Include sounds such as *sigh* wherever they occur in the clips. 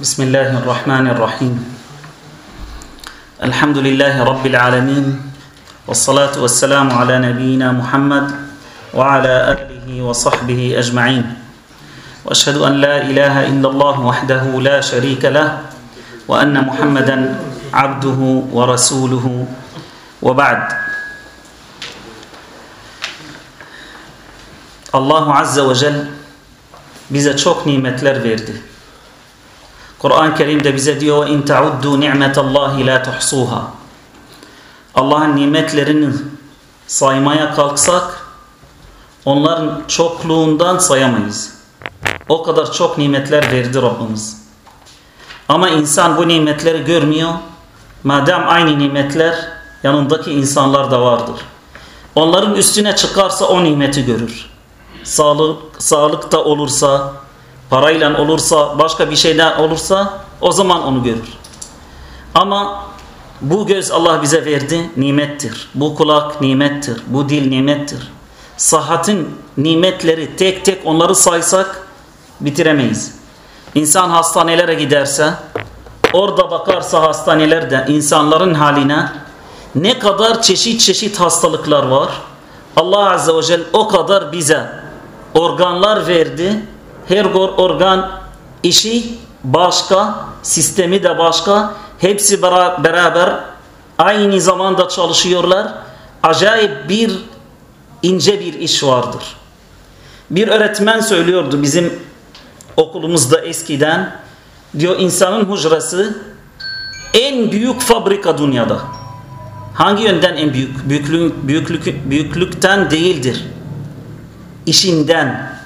بسم الله الرحمن الرحيم. الحمد لله رب العالمين والصلاة والسلام على نبينا محمد وعلى آله وصحبه أجمعين. وأشهد أن لا إله إلا الله وحده لا شريك له وأن محمدا عبده ورسوله. وبعد. Azze ve Celle bize çok nimetler verdi. Kur'an-ı Kerim'de bize diyor in tauddu ni'metallahi la tuhsuha. Allah'ın nimetlerini saymaya kalksak onların çokluğundan sayamayız. O kadar çok nimetler verdi Rabbimiz. Ama insan bu nimetleri görmüyor. Madem aynı nimetler yanındaki insanlar da vardır. Onların üstüne çıkarsa o nimeti görür. Sağlık, sağlıkta olursa, parayla olursa, başka bir şeyden olursa o zaman onu görür. Ama bu göz Allah bize verdi nimettir. Bu kulak nimettir. Bu dil nimettir. Sahatin nimetleri tek tek onları saysak bitiremeyiz. İnsan hastanelere giderse orada bakarsa hastanelerde insanların haline ne kadar çeşit çeşit hastalıklar var. Allah Azze ve Celle o kadar bize organlar verdi. Her organ işi başka, sistemi de başka. Hepsi beraber aynı zamanda çalışıyorlar. Acayip bir ince bir iş vardır. Bir öğretmen söylüyordu bizim okulumuzda eskiden. Diyor insanın hücresi en büyük fabrika dünyada. Hangi yönden en büyük? Büyüklük, büyüklük, büyüklükten değildir. İşinden.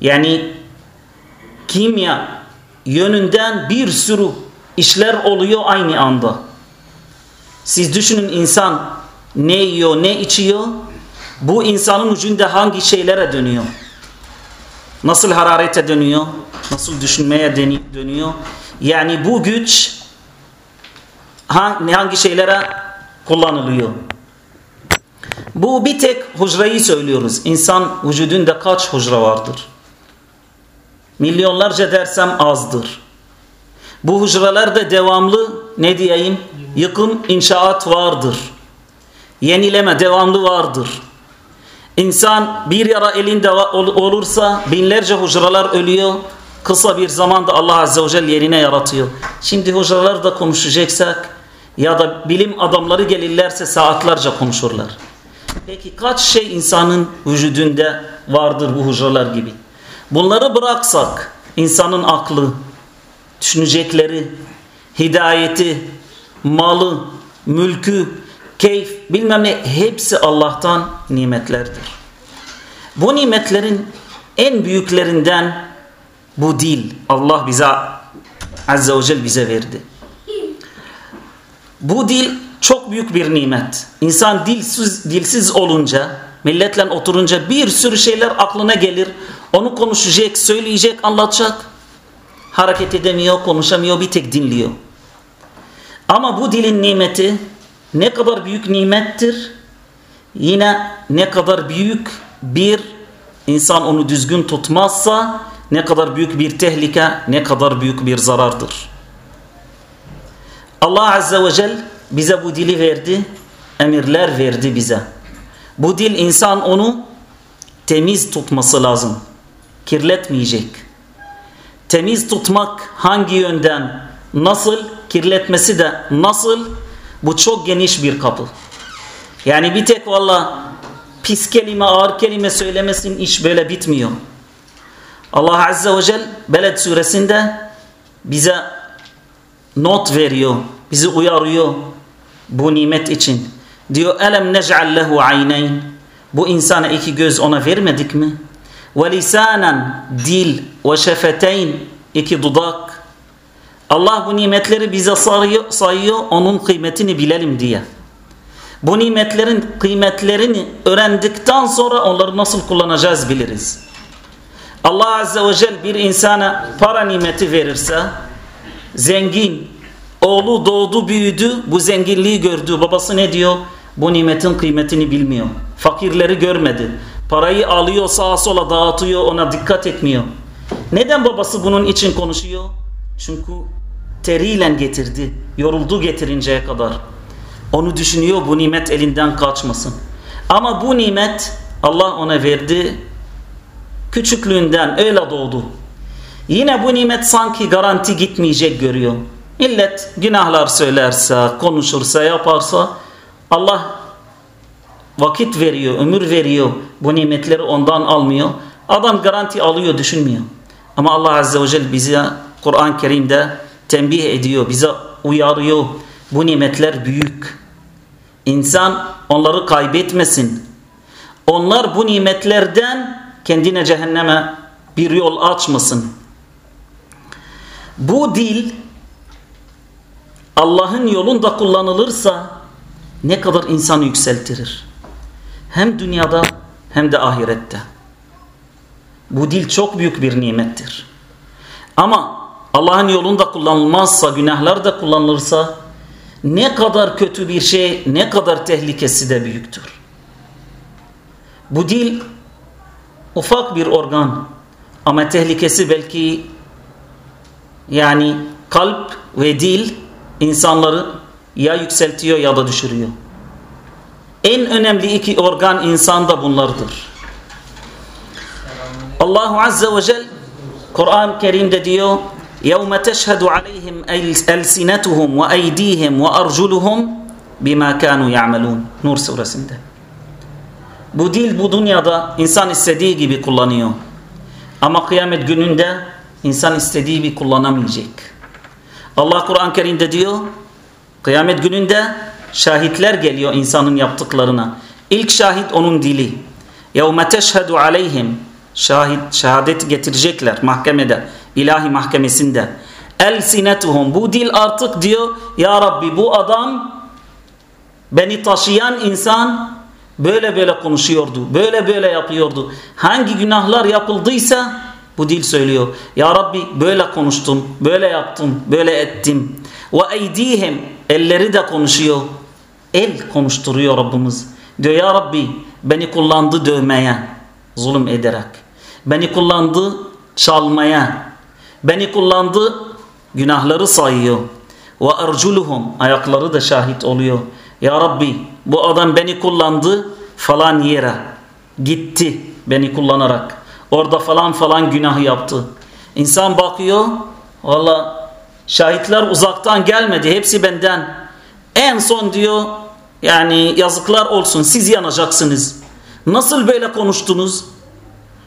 Yani kimya yönünden bir sürü işler oluyor aynı anda. Siz düşünün insan ne yiyor, ne içiyor? Bu insanın ucunda hangi şeylere dönüyor? Nasıl hararete dönüyor? Nasıl düşünmeye dönüyor? Yani bu güç hangi şeylere kullanılıyor? Bu bir tek hücreyi söylüyoruz. İnsan vücudunda kaç hücre vardır? Milyonlarca dersem azdır. Bu hücrelerde devamlı ne diyeyim? Yıkım, inşaat vardır. Yenileme devamlı vardır. İnsan bir yara elinde olursa binlerce hücreler ölüyor. Kısa bir zamanda Allah Azze ve Celle yerine yaratıyor. Şimdi hücrelerde konuşacaksak ya da bilim adamları gelirlerse saatlerce konuşurlar. Peki kaç şey insanın vücudunda vardır bu hücreler gibi? Bunları bıraksak insanın aklı, düşünecekleri, hidayeti, malı, mülkü, keyif bilmem ne hepsi Allah'tan nimetlerdir. Bu nimetlerin en büyüklerinden bu dil Allah bize Azze ve Celle bize verdi. Bu dil çok büyük bir nimet. İnsan dilsiz, dilsiz olunca, milletle oturunca bir sürü şeyler aklına gelir. Onu konuşacak, söyleyecek, anlatacak. Hareket edemiyor, konuşamıyor, bir tek dinliyor. Ama bu dilin nimeti ne kadar büyük nimettir. Yine ne kadar büyük bir insan onu düzgün tutmazsa ne kadar büyük bir tehlike, ne kadar büyük bir zarardır. Allah Azze ve Celle bize bu dili verdi, emirler verdi bize. Bu dil insan onu temiz tutması lazım. Kirletmeyecek. Temiz tutmak hangi yönden, nasıl, kirletmesi de nasıl, bu çok geniş bir kapı. Yani bir tek valla pis kelime, ağır kelime söylemesin iş böyle bitmiyor. Allah Azze ve Celle Beled suresinde bize not veriyor, bizi uyarıyor bu nimet için. Diyor elem nec'al lehu aynayn. Bu insana iki göz ona vermedik mi? Ve lisanen dil ve şefeteyn iki dudak. Allah bu nimetleri bize sayıyor, sayıyor onun kıymetini bilelim diye. Bu nimetlerin kıymetlerini öğrendikten sonra onları nasıl kullanacağız biliriz. Allah Azze ve Celle bir insana para nimeti verirse zengin oğlu doğdu büyüdü bu zenginliği gördü babası ne diyor bu nimetin kıymetini bilmiyor fakirleri görmedi parayı alıyor sağa sola dağıtıyor ona dikkat etmiyor Neden babası bunun için konuşuyor? Çünkü teriyle getirdi. Yoruldu getirinceye kadar. Onu düşünüyor bu nimet elinden kaçmasın. Ama bu nimet Allah ona verdi. Küçüklüğünden öyle doğdu. Yine bu nimet sanki garanti gitmeyecek görüyor. Millet günahlar söylerse, konuşursa, yaparsa Allah vakit veriyor, ömür veriyor. Bu nimetleri ondan almıyor. Adam garanti alıyor, düşünmüyor. Ama Allah Azze ve Celle bize Kur'an-ı Kerim'de tembih ediyor, bize uyarıyor. Bu nimetler büyük. İnsan onları kaybetmesin. Onlar bu nimetlerden kendine cehenneme bir yol açmasın. Bu dil Allah'ın yolunda kullanılırsa ne kadar insanı yükseltirir. Hem dünyada hem de ahirette. Bu dil çok büyük bir nimettir. Ama Allah'ın yolunda kullanılmazsa, günahlar da kullanılırsa ne kadar kötü bir şey, ne kadar tehlikesi de büyüktür. Bu dil ufak bir organ ama tehlikesi belki yani kalp ve dil insanları ya yükseltiyor ya da düşürüyor. En önemli iki organ insanda bunlardır. Allahu Azze ve Celle Kur'an-ı Kerim'de diyor يَوْمَ تَشْهَدُ عَلَيْهِمْ أَلْسِنَتُهُمْ وَاَيْد۪يهِمْ وَاَرْجُلُهُمْ بِمَا كَانُوا يَعْمَلُونَ Nur suresinde. Bu dil bu dünyada insan istediği gibi kullanıyor. Ama kıyamet gününde insan istediği gibi kullanamayacak. Allah Kur'an-ı Kerim'de diyor kıyamet gününde şahitler geliyor insanın yaptıklarına. İlk şahit onun dili. يَوْمَ تَشْهَدُ عَلَيْهِمْ Şahit, şehadet getirecekler mahkemede, ilahi mahkemesinde. El sinetuhum bu dil artık diyor ya Rabbi bu adam beni taşıyan insan böyle böyle konuşuyordu, böyle böyle yapıyordu. Hangi günahlar yapıldıysa bu dil söylüyor. Ya Rabbi böyle konuştum, böyle yaptım, böyle ettim. Ve eydihim elleri de konuşuyor. El konuşturuyor Rabbimiz. Diyor ya Rabbi beni kullandı dövmeye zulüm ederek. Beni kullandı çalmaya. Beni kullandı günahları sayıyor. Ve erculuhum ayakları da şahit oluyor. Ya Rabbi bu adam beni kullandı falan yere gitti beni kullanarak. Orada falan falan günah yaptı. İnsan bakıyor valla şahitler uzaktan gelmedi hepsi benden. En son diyor yani yazıklar olsun siz yanacaksınız. Nasıl böyle konuştunuz?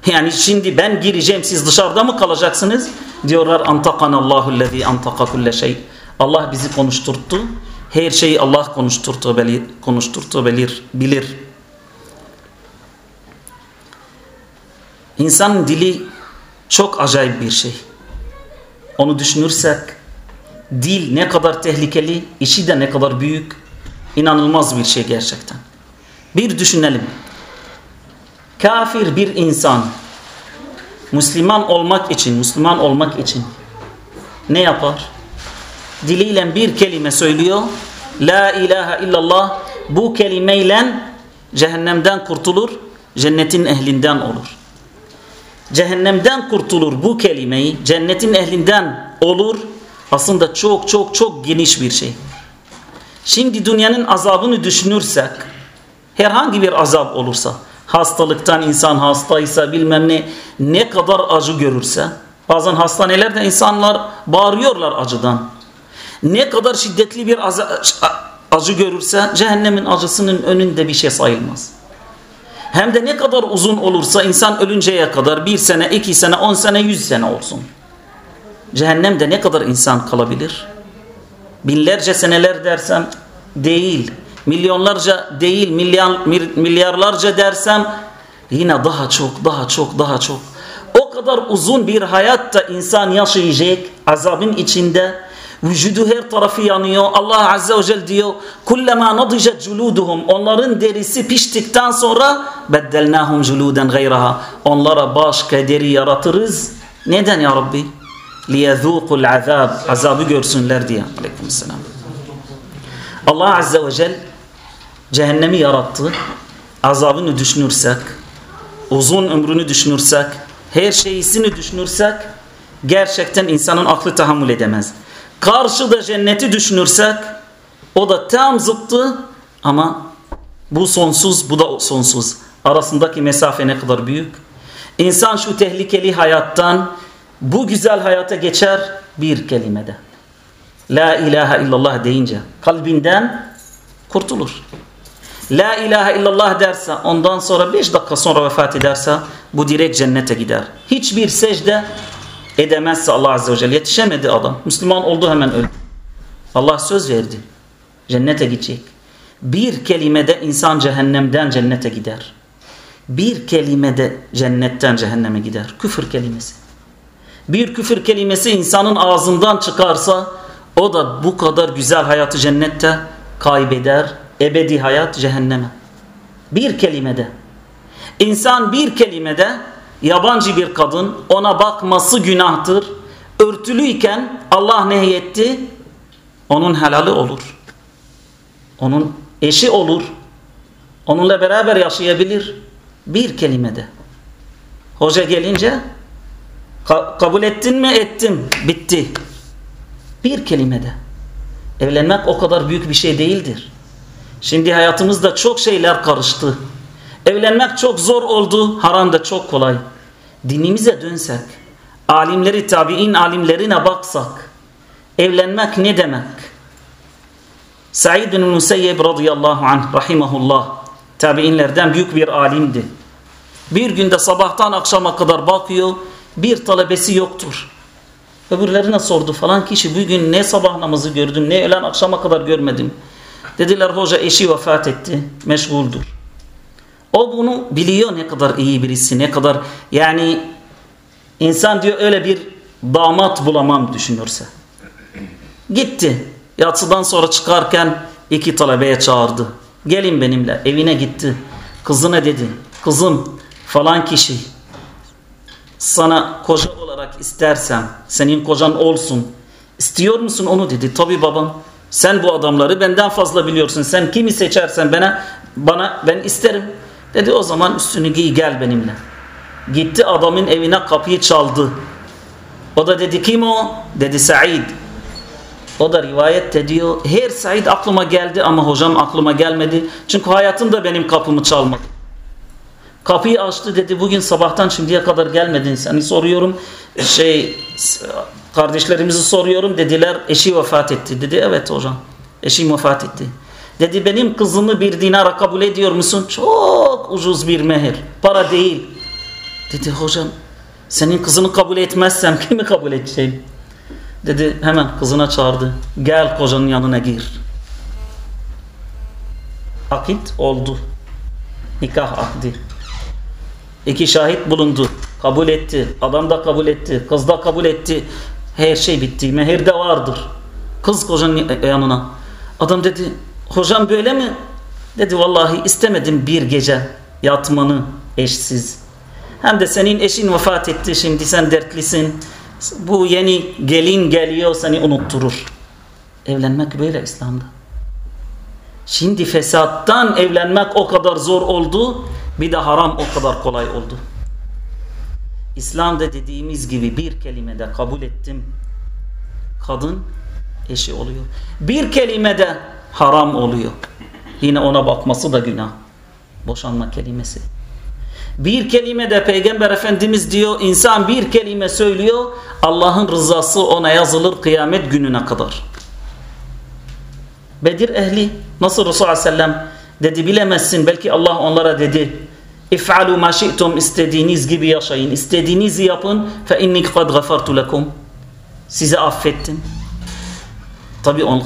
Yani şimdi ben gireceğim siz dışarıda mı kalacaksınız? Diyorlar antakanallahu lezi antaka kulle şey. Allah bizi konuşturttu. Her şeyi Allah konuşturtu, bilir, konuşturtu bilir, bilir. İnsanın dili çok acayip bir şey. Onu düşünürsek dil ne kadar tehlikeli, işi de ne kadar büyük, inanılmaz bir şey gerçekten. Bir düşünelim. Kafir bir insan Müslüman olmak için, Müslüman olmak için ne yapar? Diliyle bir kelime söylüyor. La ilahe illallah bu kelimeyle cehennemden kurtulur, cennetin ehlinden olur. Cehennemden kurtulur bu kelimeyi, cennetin ehlinden olur. Aslında çok çok çok geniş bir şey. Şimdi dünyanın azabını düşünürsek, herhangi bir azap olursa, hastalıktan insan hastaysa bilmem ne ne kadar acı görürse bazen hastanelerde insanlar bağırıyorlar acıdan ne kadar şiddetli bir acı, görürse cehennemin acısının önünde bir şey sayılmaz hem de ne kadar uzun olursa insan ölünceye kadar bir sene iki sene on sene yüz sene olsun. Cehennemde ne kadar insan kalabilir? Binlerce seneler dersem değil milyonlarca değil milyar, milyarlarca dersem yine daha çok daha çok daha çok. O kadar uzun bir hayatta insan yaşayacak azabın içinde vücudu her tarafı yanıyor. Allah Azze ve Celle diyor kullama nadicet culuduhum. Onların derisi piştikten sonra beddelnahum culuden gayraha. Onlara başka deri yaratırız. Neden ya Rabbi? Liyezûkul azab azabı görsünler diye. Aleykümselam Allah Azze ve Celle cehennemi yarattı. Azabını düşünürsek, uzun ömrünü düşünürsek her şeyisini düşünürsek gerçekten insanın aklı tahammül edemez. Karşıda cenneti düşünürsek o da tam zıttı ama bu sonsuz bu da sonsuz. Arasındaki mesafe ne kadar büyük. İnsan şu tehlikeli hayattan bu güzel hayata geçer bir kelimede. La ilahe illallah deyince kalbinden kurtulur. La ilahe illallah derse ondan sonra 5 dakika sonra vefat ederse bu direkt cennete gider. Hiçbir secde edemezse Allah Azze ve Celle yetişemedi adam. Müslüman oldu hemen öldü. Allah söz verdi. Cennete gidecek. Bir kelimede insan cehennemden cennete gider. Bir kelimede cennetten cehenneme gider. Küfür kelimesi. Bir küfür kelimesi insanın ağzından çıkarsa o da bu kadar güzel hayatı cennette kaybeder. Ebedi hayat cehenneme. Bir kelimede. İnsan bir kelimede yabancı bir kadın ona bakması günahtır. Örtülüyken Allah nehyetti onun helali olur. Onun eşi olur. Onunla beraber yaşayabilir. Bir kelimede. Hoca gelince ka kabul ettin mi? Ettim. Bitti. Bir kelimede. Evlenmek o kadar büyük bir şey değildir. Şimdi hayatımızda çok şeyler karıştı. Evlenmek çok zor oldu. Haram da çok kolay. Dinimize dönsek, alimleri, tabi'in alimlerine baksak, evlenmek ne demek? Said bin Musayyib radıyallahu anh rahimahullah tabi'inlerden büyük bir alimdi. Bir günde sabahtan akşama kadar bakıyor bir talebesi yoktur. Öbürlerine sordu falan kişi bugün ne sabah namazı gördüm ne öğlen akşama kadar görmedim. Dediler hoca eşi vefat etti meşguldür. O bunu biliyor ne kadar iyi birisi ne kadar yani insan diyor öyle bir damat bulamam düşünürse. Gitti yatsıdan sonra çıkarken iki talebeye çağırdı. Gelin benimle evine gitti. Kızına dedi kızım falan kişi sana koca olarak istersem senin kocan olsun istiyor musun onu dedi. Tabi babam sen bu adamları benden fazla biliyorsun sen kimi seçersen bana, bana ben isterim. Dedi o zaman üstünü giy gel benimle. Gitti adamın evine kapıyı çaldı. O da dedi kim o? Dedi Said. O da rivayet diyor her Said aklıma geldi ama hocam aklıma gelmedi. Çünkü hayatımda benim kapımı çalmadı. Kapıyı açtı dedi bugün sabahtan şimdiye kadar gelmedin seni soruyorum. Şey kardeşlerimizi soruyorum dediler eşi vefat etti. Dedi evet hocam eşim vefat etti. Dedi benim kızımı bir dinara kabul ediyor musun? Çok ucuz bir mehir. Para değil. Dedi hocam senin kızını kabul etmezsem kimi kabul edeceğim? Dedi hemen kızına çağırdı. Gel kocanın yanına gir. Akit oldu. Nikah akdi. İki şahit bulundu. Kabul etti. Adam da kabul etti. Kız da kabul etti. Her şey bitti. Mehir de vardır. Kız kocanın yanına. Adam dedi hocam böyle mi? Dedi vallahi istemedim bir gece yatmanı eşsiz. Hem de senin eşin vefat etti şimdi sen dertlisin. Bu yeni gelin geliyor seni unutturur. Evlenmek böyle İslam'da. Şimdi fesattan evlenmek o kadar zor oldu. Bir de haram o kadar kolay oldu. İslam'da dediğimiz gibi bir kelimede kabul ettim. Kadın eşi oluyor. Bir kelimede haram oluyor. Yine ona bakması da günah. Boşanma kelimesi. Bir kelime de Peygamber Efendimiz diyor insan bir kelime söylüyor Allah'ın rızası ona yazılır kıyamet gününe kadar. Bedir ehli nasıl Resulullah Aleyhisselam dedi bilemezsin belki Allah onlara dedi İf'alu ma şi'tum istediğiniz gibi yaşayın istediğinizi yapın fe inni kad gafartu lekum sizi affettim. Tabi on,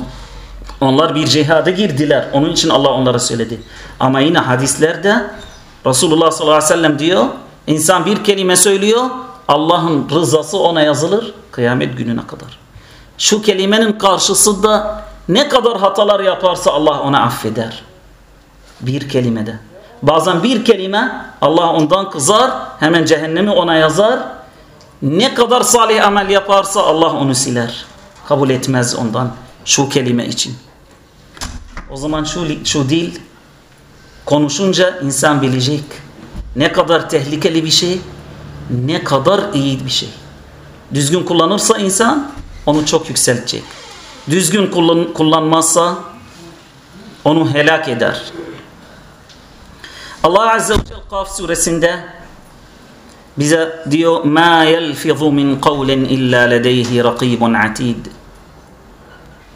onlar bir cihada girdiler. Onun için Allah onlara söyledi. Ama yine hadislerde Resulullah sallallahu aleyhi ve sellem diyor insan bir kelime söylüyor Allah'ın rızası ona yazılır kıyamet gününe kadar. Şu kelimenin karşısında ne kadar hatalar yaparsa Allah ona affeder. Bir kelimede. Bazen bir kelime Allah ondan kızar hemen cehennemi ona yazar. Ne kadar salih amel yaparsa Allah onu siler. Kabul etmez ondan şu kelime için. O zaman şu, şu dil konuşunca insan bilecek ne kadar tehlikeli bir şey ne kadar iyi bir şey. Düzgün kullanırsa insan onu çok yükseltecek. Düzgün kullan kullanmazsa onu helak eder. Allah Azze ve Celle Kaf suresinde bize diyor ma yelfizu min kavlin illa ledeyhi rakibun atid.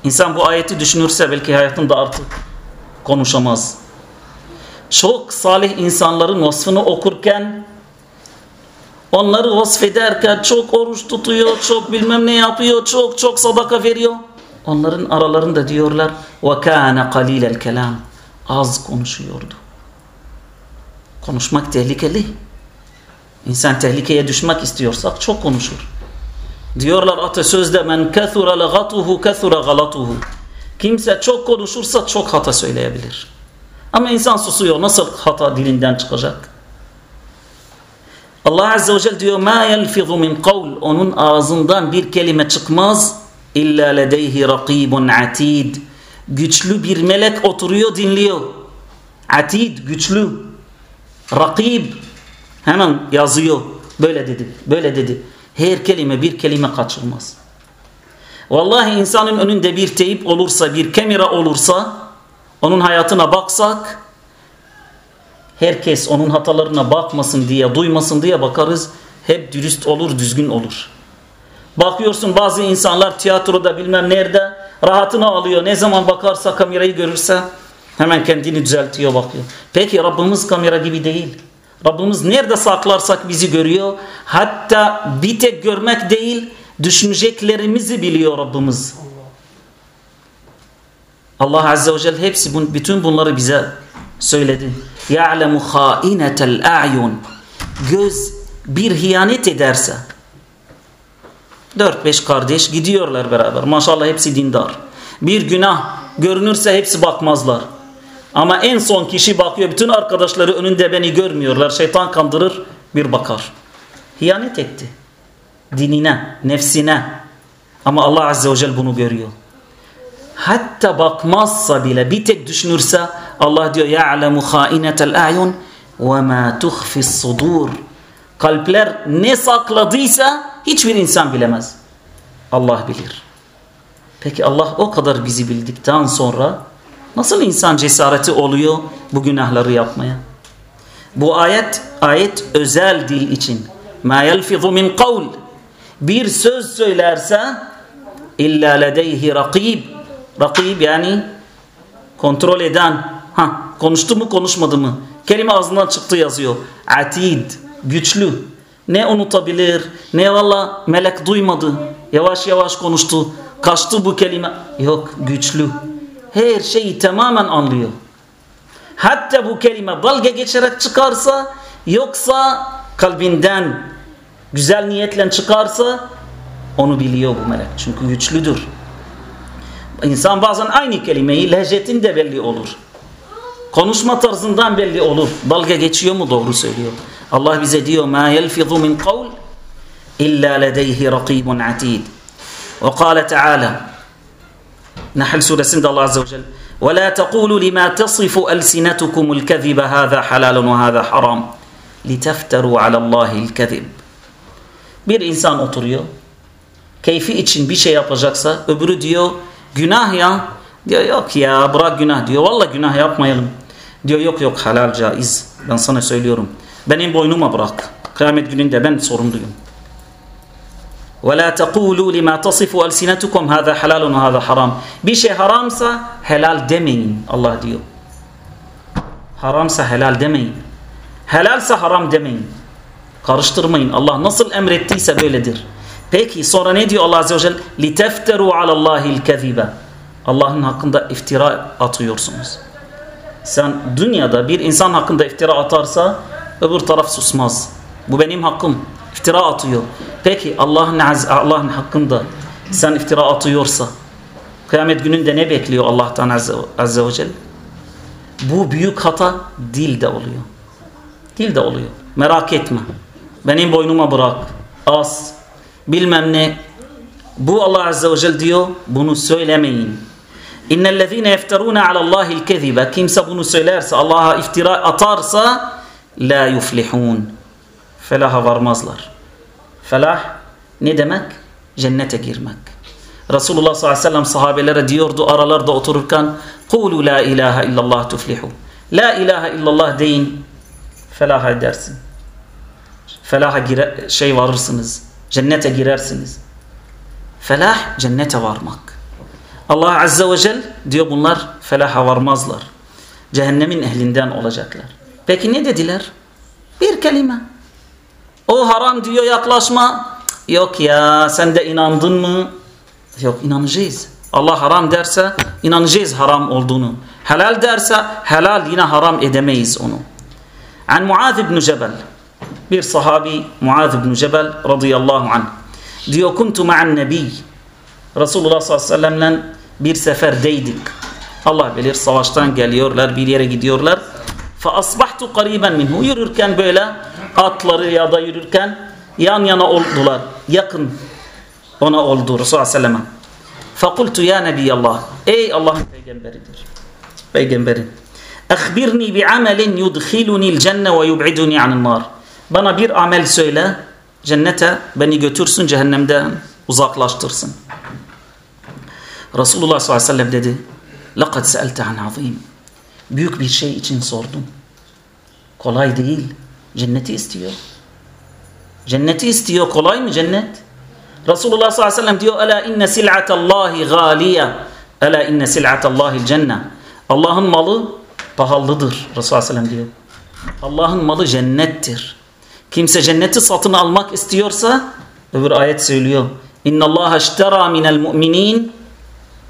İnsan bu ayeti düşünürse belki hayatında artık konuşamaz. Çok salih insanların vasfını okurken onları vasfederken çok oruç tutuyor, çok bilmem ne yapıyor, çok çok sadaka veriyor. Onların aralarında diyorlar وَكَانَ قَلِيلَ الْكَلَامِ Az konuşuyordu. Konuşmak tehlikeli. İnsan tehlikeye düşmek istiyorsak çok konuşur. Diyorlar atasözde men kethura lagatuhu kethura galatuhu. Kimse çok konuşursa çok hata söyleyebilir. Ama insan susuyor. Nasıl hata dilinden çıkacak? Allah Azze ve Celle diyor ma yelfizu min kavl. Onun ağzından bir kelime çıkmaz. İlla ledeyhi rakibun atid. Güçlü bir melek oturuyor dinliyor. Atid güçlü. Rakib hemen yazıyor. Böyle dedi. Böyle dedi. Her kelime bir kelime kaçırmaz. Vallahi insanın önünde bir teyip olursa, bir kamera olursa, onun hayatına baksak, herkes onun hatalarına bakmasın diye, duymasın diye bakarız. Hep dürüst olur, düzgün olur. Bakıyorsun bazı insanlar tiyatroda bilmem nerede rahatını alıyor. Ne zaman bakarsa kamerayı görürse hemen kendini düzeltiyor bakıyor. Peki Rabbimiz kamera gibi değil. Rabbimiz nerede saklarsak bizi görüyor. Hatta bir tek görmek değil, düşüneceklerimizi biliyor Rabbimiz. Allah Azze ve Celle hepsi bütün bunları bize söyledi. يَعْلَمُ خَائِنَةَ الْاَعْيُنِ Göz bir hiyanet ederse dört beş kardeş gidiyorlar beraber. Maşallah hepsi dindar. Bir günah görünürse hepsi bakmazlar. Ama en son kişi bakıyor bütün arkadaşları önünde beni görmüyorlar. Şeytan kandırır bir bakar. Hiyanet etti. Dinine, nefsine. Ama Allah Azze ve Celle bunu görüyor. Hatta bakmazsa bile bir tek düşünürse Allah diyor يَعْلَمُ خَائِنَةَ الْاَعْيُنِ وَمَا تُخْفِ الصُّدُورِ Kalpler ne sakladıysa hiçbir insan bilemez. Allah bilir. Peki Allah o kadar bizi bildikten sonra Nasıl insan cesareti oluyor bu günahları yapmaya? Bu ayet ayet özel dil için. Ma yelfizu min kavl. Bir söz söylerse illa ledeyhi rakib. Rakib yani kontrol eden. Ha, konuştu mu konuşmadı mı? Kelime ağzından çıktı yazıyor. Atid, güçlü. Ne unutabilir, ne valla melek duymadı. Yavaş yavaş konuştu. Kaçtı bu kelime. Yok, güçlü her şeyi tamamen anlıyor. Hatta bu kelime dalga geçerek çıkarsa yoksa kalbinden güzel niyetle çıkarsa onu biliyor bu melek. Çünkü güçlüdür. İnsan bazen aynı kelimeyi lehçetinde belli olur. Konuşma tarzından belli olur. Dalga geçiyor mu doğru söylüyor. Allah bize diyor ma yelfizu min kavl illa ledeyhi rakibun atid. Ve kâle Teala Nahl suresinde Allah Azze ve Celle وَلَا تَقُولُوا لِمَا تَصِفُ أَلْسِنَتُكُمُ الْكَذِبَ هَذَا حَلَالٌ وَهَذَا حَرَامٌ لِتَفْتَرُوا عَلَى اللّٰهِ الْكَذِبِ Bir insan oturuyor. Keyfi için bir şey yapacaksa öbürü diyor günah ya. Diyor yok ya bırak günah diyor. Valla günah yapmayalım. Diyor yok yok halal caiz. Ben sana söylüyorum. Benim boynuma bırak. Kıyamet gününde ben sorumluyum. وَلَا تَقُولُوا لِمَا تَصِفُ أَلْسِنَتُكُمْ هَذَا حَلَالٌ وَهَذَا haram. Bir şey haramsa helal demeyin Allah diyor. Haramsa helal demeyin. Helalsa haram demeyin. Karıştırmayın. Allah nasıl emrettiyse böyledir. Peki sonra ne diyor Allah Azze ve Celle? لِتَفْتَرُوا عَلَى اللّٰهِ الْكَذِيبَ Allah'ın hakkında iftira atıyorsunuz. Sen dünyada bir insan hakkında iftira atarsa öbür taraf susmaz. Bu benim hakkım. İftira atıyor. Peki Allah'ın Allah'ın hakkında sen iftira atıyorsa kıyamet gününde ne bekliyor Allah'tan Azze, Azze ve Celle? Bu büyük hata dilde oluyor. Dilde oluyor. Merak etme. Benim boynuma bırak. Az. Bilmem ne. Bu Allah Azze ve Celle diyor bunu söylemeyin. İnnellezine yefteruna alallahi'l kezibe. Kimse bunu söylerse Allah'a iftira atarsa la yuflihun felaha varmazlar. Felah ne demek? Cennete girmek. Resulullah sallallahu aleyhi ve sellem sahabelere diyordu aralarda otururken Kulu la ilahe illallah tuflihu. La ilahe illallah deyin felaha edersin. Felaha gire, şey varırsınız. Cennete girersiniz. Felah cennete varmak. Allah azze ve cel diyor bunlar felaha varmazlar. Cehennemin ehlinden olacaklar. Peki ne dediler? Bir kelime. O haram diyor yaklaşma. Yok ya sen de inandın mı? Yok inanacağız. Allah haram derse inanacağız haram olduğunu. Helal derse helal yine haram edemeyiz onu. An Muaz ibn Cebel bir sahabi Muaz ibn Cebel radıyallahu anh diyor kuntu ma'an nebi Resulullah sallallahu aleyhi ve sellemle bir seferdeydik. Allah bilir savaştan geliyorlar bir yere gidiyorlar. Fa asbahtu qariban minhu yürürken böyle atları ya da yürürken yan yana oldular. Yakın ona oldu Resulullah sallallahu aleyhi ve sellem. Fakultu ya Nebiyallah. Ey Allah'ın peygamberidir. Peygamberim. Akhbirni bi amelin yudkhiluni cenne ve yub'iduni anil nar. Bana bir amel söyle. Cennete beni götürsün cehennemden uzaklaştırsın. Resulullah sallallahu aleyhi ve sellem dedi. Laqad sa'alte an azim. Büyük bir şey için sordun. Kolay değil. Cenneti istiyor. Cenneti istiyor. Kolay mı cennet? Resulullah sallallahu aleyhi ve sellem diyor Ela inne sil'atallahi galiye Ela inne sil'atallahi cennet Allah'ın malı pahalıdır Resulullah sallallahu aleyhi ve sellem diyor. Allah'ın malı cennettir. Kimse cenneti satın almak istiyorsa öbür ayet söylüyor. İnna Allah iştera minel mu'minin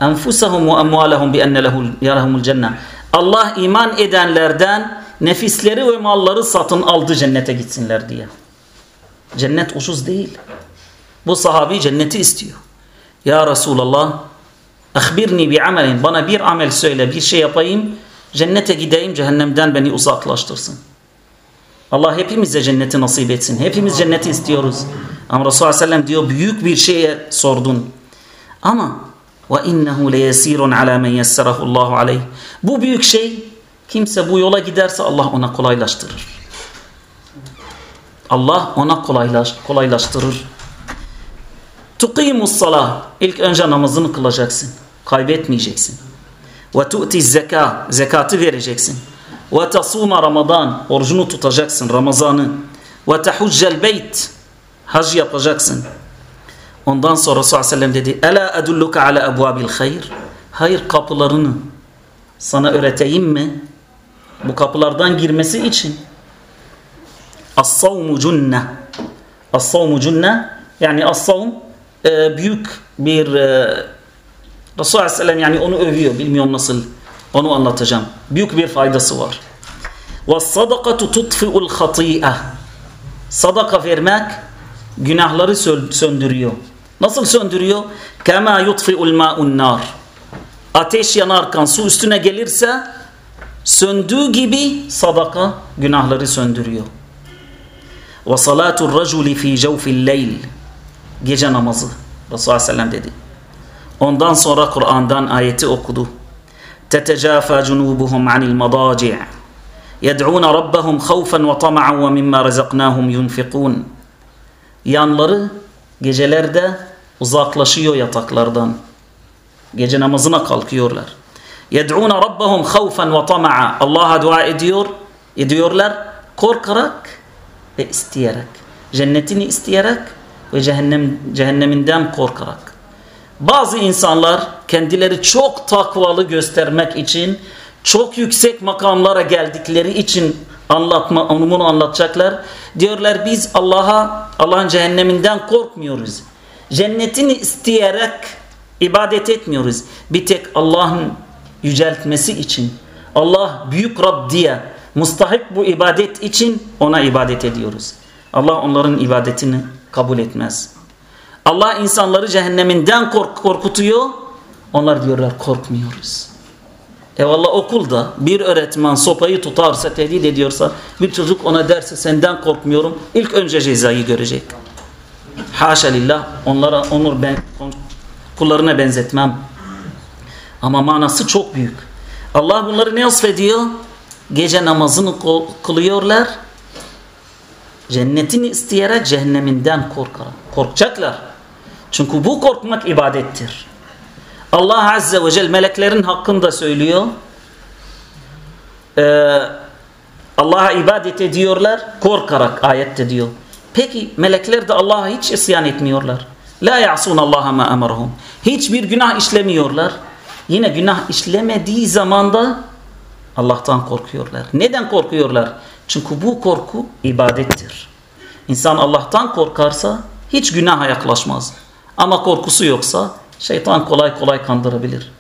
enfusahum ve emvalahum bi enne lehumul cennet. Allah iman edenlerden nefisleri ve malları satın aldı cennete gitsinler diye. Cennet ucuz değil. Bu sahabi cenneti istiyor. Ya Resulallah ahbirni bi amelin bana bir amel söyle bir şey yapayım cennete gideyim cehennemden beni uzaklaştırsın. Allah hepimize cenneti nasip etsin. Hepimiz cenneti istiyoruz. Ama Resulullah sellem diyor büyük bir şeye sordun. Ama ve innehu leyesirun ala men yesserahu Allahu aleyh. Bu büyük şey kimse bu yola giderse Allah ona kolaylaştırır. Allah ona kolaylaş, kolaylaştırır. Tuqimus salah. İlk önce namazını kılacaksın. Kaybetmeyeceksin. Ve tu'ti zeka. Zekatı vereceksin. Ve tasuma. Orucunu tutacaksın Ramazan'ı. Ve tehuccel beyt. Hac yapacaksın. Ondan sonra Resulullah sellem dedi. Ela edulluka ala ebvabil hayr. Hayır kapılarını sana öğreteyim mi? Bu kapılardan girmesi için. As-savmu cunne. As-savmu cunne yani as-savm e, büyük bir e, Resulullah Aleyhisselam yani onu övüyor. Bilmiyorum nasıl onu anlatacağım. Büyük bir faydası var. وَالصَّدَقَةُ تُطْفِئُ الْخَطِيئَ Sadaka vermek günahları söndürüyor. Nasıl söndürüyor? Kema yutfi'ul ma'un nar. Ateş yanarken su üstüne gelirse söndüğü gibi sadaka günahları söndürüyor. Ve salatul raculi fi cevfil leyl. Gece namazı. Resulullah sellem dedi. Ondan sonra Kur'an'dan ayeti okudu. Tetecafa cunubuhum anil madaci' yed'un rabbahum khawfan ve tama'an ve mimma razaknahum yunfikun. Yanları gecelerde uzaklaşıyor yataklardan. Gece namazına kalkıyorlar. يَدْعُونَ رَبَّهُمْ خَوْفًا وَطَمَعًا Allah'a dua ediyor, ediyorlar korkarak ve isteyerek. Cennetini isteyerek ve cehennem cehenneminden korkarak. Bazı insanlar kendileri çok takvalı göstermek için çok yüksek makamlara geldikleri için anlatma onu bunu anlatacaklar. Diyorlar biz Allah'a Allah'ın cehenneminden korkmuyoruz. Cennetini isteyerek ibadet etmiyoruz. Bir tek Allah'ın yüceltmesi için Allah büyük Rab diye mustahip bu ibadet için ona ibadet ediyoruz. Allah onların ibadetini kabul etmez. Allah insanları cehenneminden kork korkutuyor. Onlar diyorlar korkmuyoruz. Eyvallah okulda bir öğretmen sopayı tutarsa, tehdit ediyorsa bir çocuk ona derse senden korkmuyorum. ilk önce cezayı görecek. Haşa lillah onlara onur ben kullarına benzetmem. Ama manası çok büyük. Allah bunları ne ediyor? Gece namazını kılıyorlar Cennetini isteyerek cehenneminden korkarak. Korkacaklar. Çünkü bu korkmak ibadettir. Allah Azze ve Celle meleklerin hakkında söylüyor. Ee, Allah'a ibadet ediyorlar korkarak ayette diyor. Peki melekler de Allah'a hiç isyan etmiyorlar. La ya'sun Allah'a ma emarhum. Hiçbir günah işlemiyorlar. Yine günah işlemediği zamanda Allah'tan korkuyorlar. Neden korkuyorlar? Çünkü bu korku ibadettir. İnsan Allah'tan korkarsa hiç günaha yaklaşmaz. Ama korkusu yoksa şeytan kolay kolay kandırabilir.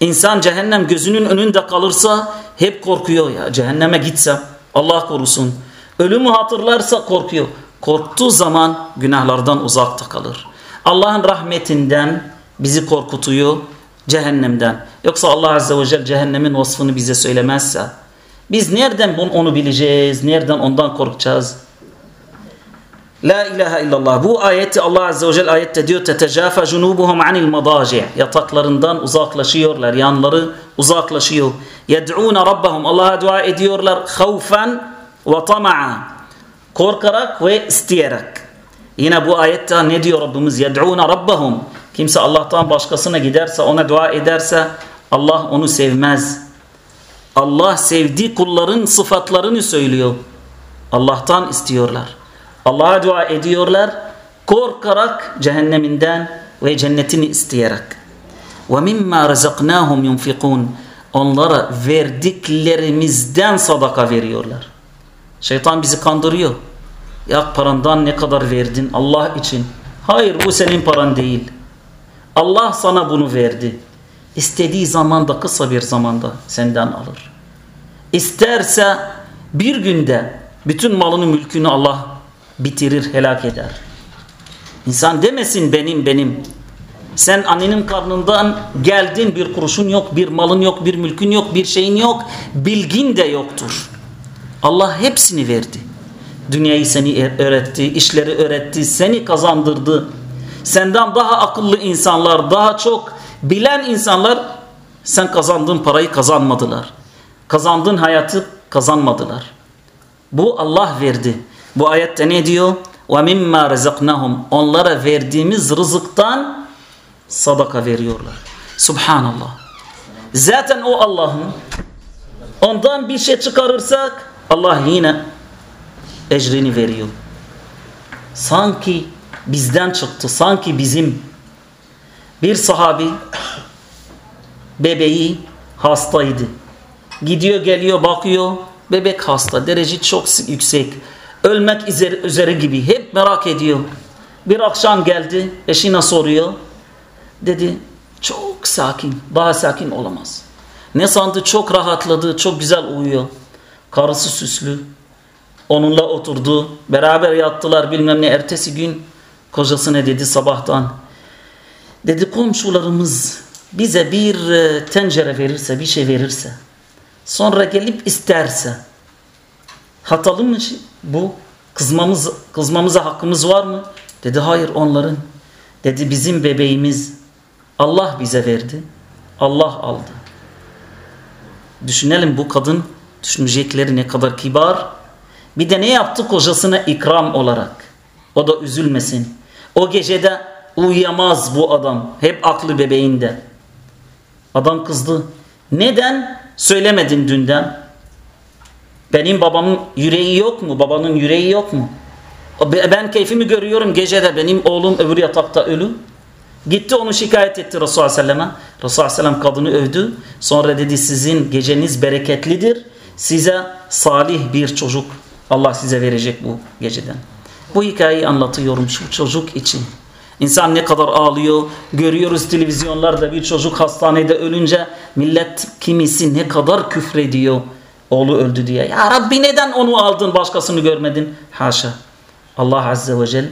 İnsan cehennem gözünün önünde kalırsa hep korkuyor ya cehenneme gitsem Allah korusun. Ölümü hatırlarsa korkuyor. Korktuğu zaman günahlardan uzakta kalır. Allah'ın rahmetinden bizi korkutuyor cehennemden. Yoksa Allah Azze ve Celle cehennemin vasfını bize söylemezse biz nereden onu bileceğiz? Nereden ondan korkacağız? La ilahe illallah. Bu ayeti Allah Azze ve Celle ayette diyor tetecafa cunubuhum anil madaci. Yataklarından uzaklaşıyorlar. Yanları uzaklaşıyor. Yed'una rabbahum. Allah'a dua ediyorlar. Havfen ve tama'a korkarak ve isteyerek. Yine bu ayette ne diyor Rabbimiz? Yed'ûne rabbahum. Kimse Allah'tan başkasına giderse, ona dua ederse Allah onu sevmez. Allah sevdiği kulların sıfatlarını söylüyor. Allah'tan istiyorlar. Allah'a dua ediyorlar. Korkarak cehenneminden ve cennetini isteyerek. وَمِمَّا رَزَقْنَاهُمْ يُنْفِقُونَ Onlara verdiklerimizden sadaka veriyorlar. Şeytan bizi kandırıyor. Ya parandan ne kadar verdin Allah için? Hayır bu senin paran değil. Allah sana bunu verdi. İstediği zamanda kısa bir zamanda senden alır. İsterse bir günde bütün malını mülkünü Allah bitirir, helak eder. İnsan demesin benim benim. Sen annenin karnından geldin bir kuruşun yok, bir malın yok, bir mülkün yok, bir şeyin yok, bilgin de yoktur. Allah hepsini verdi. Dünyayı seni öğretti, işleri öğretti, seni kazandırdı. Senden daha akıllı insanlar, daha çok bilen insanlar sen kazandığın parayı kazanmadılar. Kazandığın hayatı kazanmadılar. Bu Allah verdi. Bu ayette ne diyor? وَمِمَّا رَزَقْنَهُمْ Onlara verdiğimiz rızıktan sadaka veriyorlar. Subhanallah. Zaten o Allah'ın ondan bir şey çıkarırsak Allah yine ecrini veriyor. Sanki bizden çıktı. Sanki bizim bir sahabi bebeği hastaydı. Gidiyor geliyor bakıyor bebek hasta derece çok yüksek. Ölmek üzere, üzere gibi hep merak ediyor. Bir akşam geldi eşine soruyor. Dedi çok sakin daha sakin olamaz. Ne sandı çok rahatladı çok güzel uyuyor. Karısı süslü. Onunla oturdu. Beraber yattılar bilmem ne. Ertesi gün kocasına dedi sabahtan. Dedi komşularımız bize bir e, tencere verirse bir şey verirse sonra gelip isterse hatalı mı bu? Kızmamız, kızmamıza hakkımız var mı? Dedi hayır onların. Dedi bizim bebeğimiz Allah bize verdi. Allah aldı. Düşünelim bu kadın düşünecekleri ne kadar kibar. Bir de ne yaptı kocasına ikram olarak. O da üzülmesin. O gecede uyuyamaz bu adam. Hep aklı bebeğinde. Adam kızdı. Neden söylemedin dünden? Benim babamın yüreği yok mu? Babanın yüreği yok mu? Ben keyfimi görüyorum gecede benim oğlum öbür yatakta ölü. Gitti onu şikayet etti Resulullah Aleyhisselam'a. Resulullah Aleyhisselam kadını övdü. Sonra dedi sizin geceniz bereketlidir. Size salih bir çocuk Allah size verecek bu geceden. Bu hikayeyi anlatıyorum şu çocuk için. İnsan ne kadar ağlıyor. Görüyoruz televizyonlarda bir çocuk hastanede ölünce millet kimisi ne kadar küfrediyor. Oğlu öldü diye. Ya Rabbi neden onu aldın başkasını görmedin? Haşa. Allah Azze ve Celle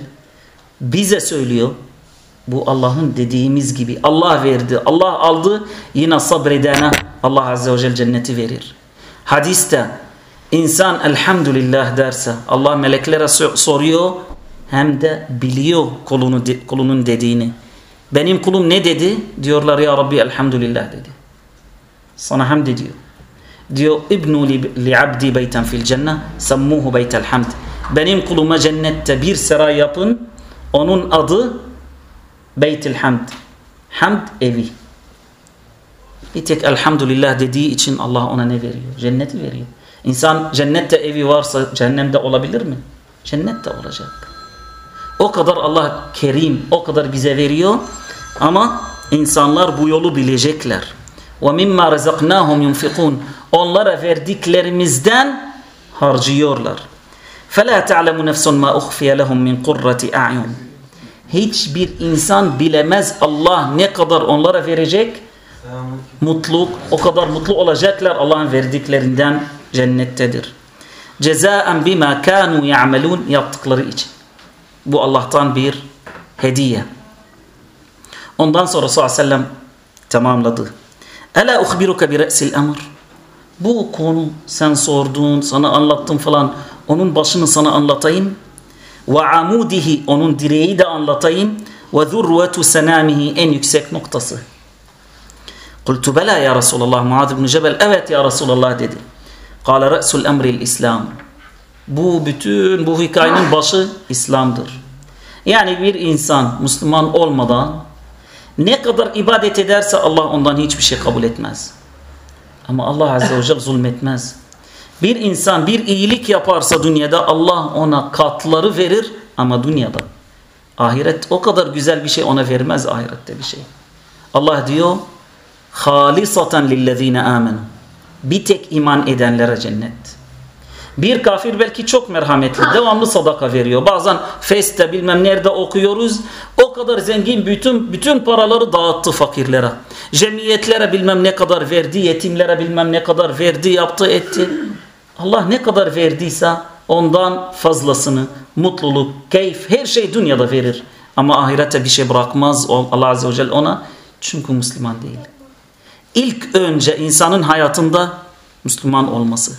bize söylüyor. Bu Allah'ın dediğimiz gibi. Allah verdi, Allah aldı. Yine sabredene Allah Azze ve Celle cenneti verir. Hadiste insan elhamdülillah derse Allah meleklere soruyor hem de biliyor kulunu, kulunun dediğini. Benim kulum ne dedi? Diyorlar ya Rabbi elhamdülillah dedi. Sana hamd ediyor. Diyor İbnu li abdi beyten fil cennet semmuhu beytel hamd. benim kuluma cennette bir saray yapın. Onun adı Beytil Hamd. Hamd evi. Bir tek elhamdülillah dediği için Allah ona ne veriyor? Cenneti veriyor. İnsan cennette evi varsa cehennemde olabilir mi? Cennette olacak. O kadar Allah kerim, o kadar bize veriyor. Ama insanlar bu yolu bilecekler. وَمِمَّا رَزَقْنَاهُمْ يُنْفِقُونَ Onlara verdiklerimizden harcıyorlar. فَلَا تَعْلَمُ نَفْسٌ مَا اُخْفِيَ لَهُمْ مِنْ قُرَّةِ اَعْيُونَ Hiçbir insan bilemez Allah ne kadar onlara verecek mutluluk, o kadar mutlu olacaklar Allah'ın verdiklerinden cennettedir. Cezaen bima kanu ya'melun yaptıkları için. Bu Allah'tan bir hediye. Ondan sonra sallallahu aleyhi ve sellem tamamladı. Ela uhbiruka bi re'sil emr. Bu konu sen sordun, sana anlattım falan. Onun başını sana anlatayım. Ve amudihi onun direği de anlatayım. Ve zurvetu senamihi en yüksek noktası. Kultu bela ya Resulallah Muad ibn Cebel evet ya Resulallah dedi. Kale re'sul emril İslam. Bu bütün bu hikayenin başı İslam'dır. Yani bir insan Müslüman olmadan ne kadar ibadet ederse Allah ondan hiçbir şey kabul etmez. Ama Allah Azze ve Celle zulmetmez. Bir insan bir iyilik yaparsa dünyada Allah ona katları verir ama dünyada. Ahiret o kadar güzel bir şey ona vermez ahirette bir şey. Allah diyor halisatan lillezine amenu. Bir tek iman edenlere cennet. Bir kafir belki çok merhametli, devamlı sadaka veriyor. Bazen feste bilmem nerede okuyoruz. O kadar zengin bütün bütün paraları dağıttı fakirlere. Cemiyetlere bilmem ne kadar verdi, yetimlere bilmem ne kadar verdi, yaptı, etti. Allah ne kadar verdiyse ondan fazlasını, mutluluk, keyif, her şey dünyada verir. Ama ahirete bir şey bırakmaz Allah Azze ve Celle ona. Çünkü Müslüman değil. İlk önce insanın hayatında Müslüman olması.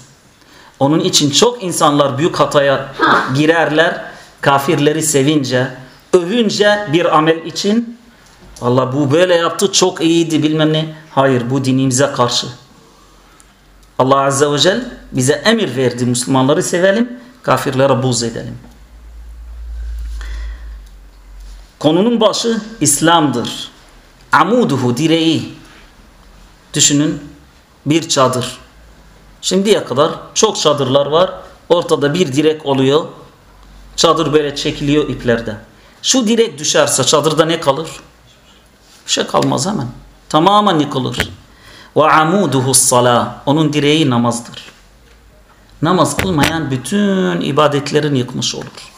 Onun için çok insanlar büyük hataya girerler. Kafirleri sevince, övünce bir amel için Valla bu böyle yaptı çok iyiydi bilmem ne. Hayır bu dinimize karşı. Allah Azze ve Celle bize emir verdi Müslümanları sevelim, kafirlere buz edelim. Konunun başı İslam'dır. Amuduhu direği. Düşünün bir çadır. Şimdiye kadar çok çadırlar var. Ortada bir direk oluyor. Çadır böyle çekiliyor iplerden. Şu direk düşerse çadırda ne kalır? Bir şey kalmaz hemen. Tamamen yıkılır. Ve amuduhu salah. Onun direği namazdır. Namaz kılmayan bütün ibadetlerin yıkmış olur.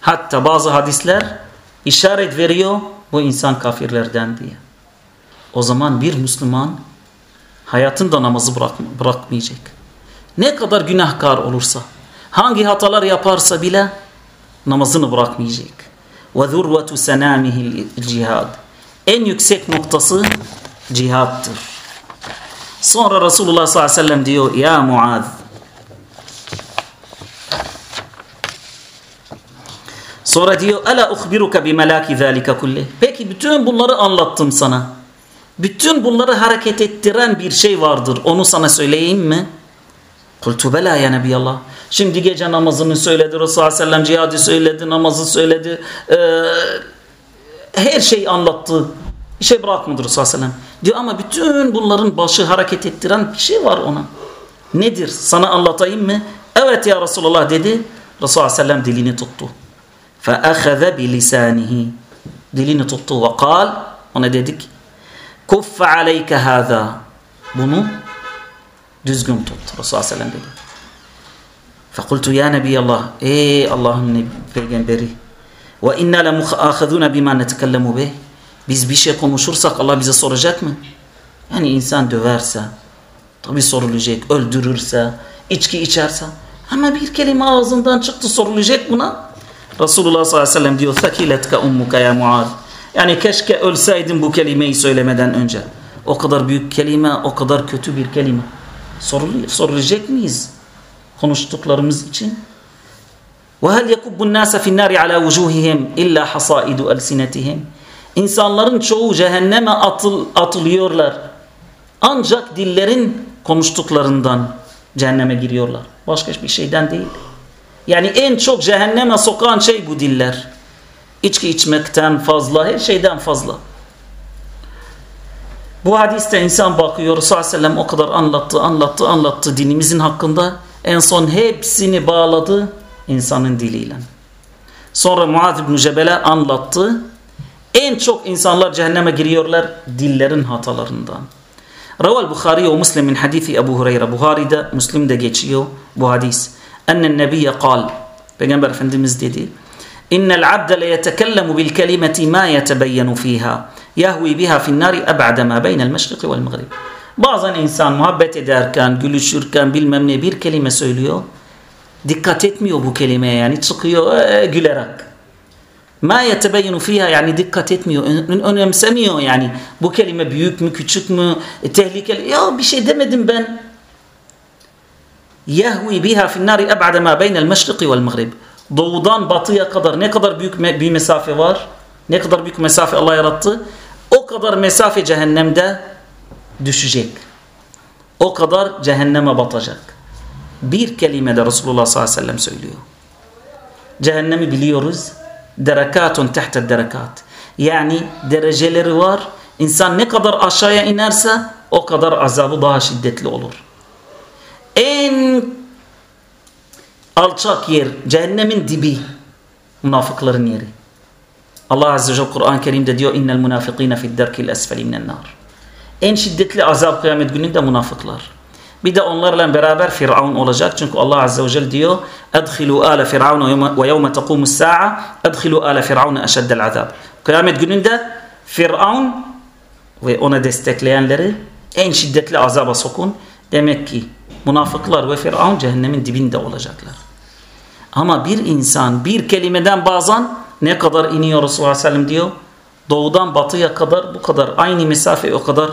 Hatta bazı hadisler işaret veriyor bu insan kafirlerden diye. O zaman bir Müslüman hayatında namazı bırak, bırakmayacak. Ne kadar günahkar olursa, hangi hatalar yaparsa bile namazını bırakmayacak. Ve zurvetu senamihil cihad. En yüksek noktası cihattır. Sonra Resulullah sallallahu aleyhi ve sellem diyor ya Muaz Sonra diyor Ela uhbiruka bi melaki zalika kulli. Peki bütün bunları anlattım sana. Bütün bunları hareket ettiren bir şey vardır. Onu sana söyleyeyim mi? Kultu bela ya Nebiyallah. Şimdi gece namazını söyledi. Resulullah sallallahu aleyhi ve sellem cihadı söyledi. Namazı söyledi. Ee, her şeyi anlattı. Bir şey bırakmadı Resulullah sallallahu aleyhi ve sellem. Diyor ama bütün bunların başı hareket ettiren bir şey var ona. Nedir? Sana anlatayım mı? Evet ya Resulullah dedi. Resulullah sallallahu aleyhi ve sellem dilini tuttu. فَأَخَذَ بِلِسَانِهِ Dilini tuttu ve kal. Ona dedik Kuffe aleyke hâzâ. Bunu düzgün tut. Resulullah sellem dedi. Fekultu ya Nebiyallah. Ey Allah'ın peygamberi. Ve inna le muâkhedûne bimâ netekellemu bih. Biz bir şey konuşursak Allah bize soracak mı? Yani insan döverse, tabi sorulacak, öldürürse, içki içerse. Ama bir kelime ağzından çıktı sorulacak buna. Resulullah sallallahu aleyhi ve sellem diyor, Fekiletke ummuka ya Muad. Yani keşke ölseydin bu kelimeyi söylemeden önce. O kadar büyük kelime, o kadar kötü bir kelime. Sorul sorulacak mıyız? Konuştuklarımız için. وَهَلْ يَكُبُّ النَّاسَ فِي النَّارِ عَلَى وُجُوهِهِمْ إِلَّا حَصَائِدُ أَلْسِنَتِهِمْ İnsanların çoğu cehenneme atıl, atılıyorlar. Ancak dillerin konuştuklarından cehenneme giriyorlar. Başka bir şeyden değil. Yani en çok cehenneme sokan şey bu diller. İçki içmekten fazla, her şeyden fazla. Bu hadiste insan bakıyor, Resulullah Sellem o kadar anlattı, anlattı, anlattı dinimizin hakkında. En son hepsini bağladı insanın diliyle. Sonra Muaz bin Cebel'e anlattı. En çok insanlar cehenneme giriyorlar dillerin hatalarından. Raval Bukhari ve Müslim'in hadithi Ebu Hureyre. Buhari'de, Müslim'de geçiyor bu hadis. Ennen nebiye kal. Peygamber Efendimiz dedi. إن العبد ليتكلم بالكلمة ما يتبين فيها يهوي بها في النار أبعد ما بين المشرق والمغرب. بعض الإنسان محبت دار كان قلو شور كان بالممنى بير كلمة سويلو دقات اتميو بو كلمة يعني تسقيو آه، آه، قلرك ما يتبين فيها يعني دقة تتميو أنا مسميو يعني. بو كلمة بيوك مكو تشك مو تهليك يا بشي دم دم بن يهوي بها في النار أبعد ما بين المشرق والمغرب. Doğudan batıya kadar ne kadar büyük bir mesafe var? Ne kadar büyük mesafe Allah yarattı? O kadar mesafe cehennemde düşecek. O kadar cehenneme batacak. Bir kelimede Resulullah sallallahu aleyhi ve sellem söylüyor. Cehennemi biliyoruz. Derekatun tehte derekat. Yani dereceleri var. İnsan ne kadar aşağıya inerse o kadar azabı daha şiddetli olur. En alçak yer, cehennemin dibi münafıkların yeri. Allah Azze ve Celle Kur'an-ı Kerim'de diyor innel münafikine fid derkil esfeli minen nar. En şiddetli azap kıyamet gününde münafıklar. Bir de onlarla beraber Firavun olacak. Çünkü Allah Azze ve Celle diyor اَدْخِلُوا آلَ فِرْعَوْنَ وَيَوْمَ تَقُومُ السَّاعَةِ اَدْخِلُوا آلَ فِرْعَوْنَ اَشَدَّ الْعَذَابِ Kıyamet gününde Firavun ve ona destekleyenleri en şiddetli azaba sokun. Demek ki münafıklar ve Firavun cehennemin dibinde olacaklar. Ama bir insan bir kelimeden bazen ne kadar iniyor Resulullah Sellem diyor. Doğudan batıya kadar bu kadar aynı mesafe o kadar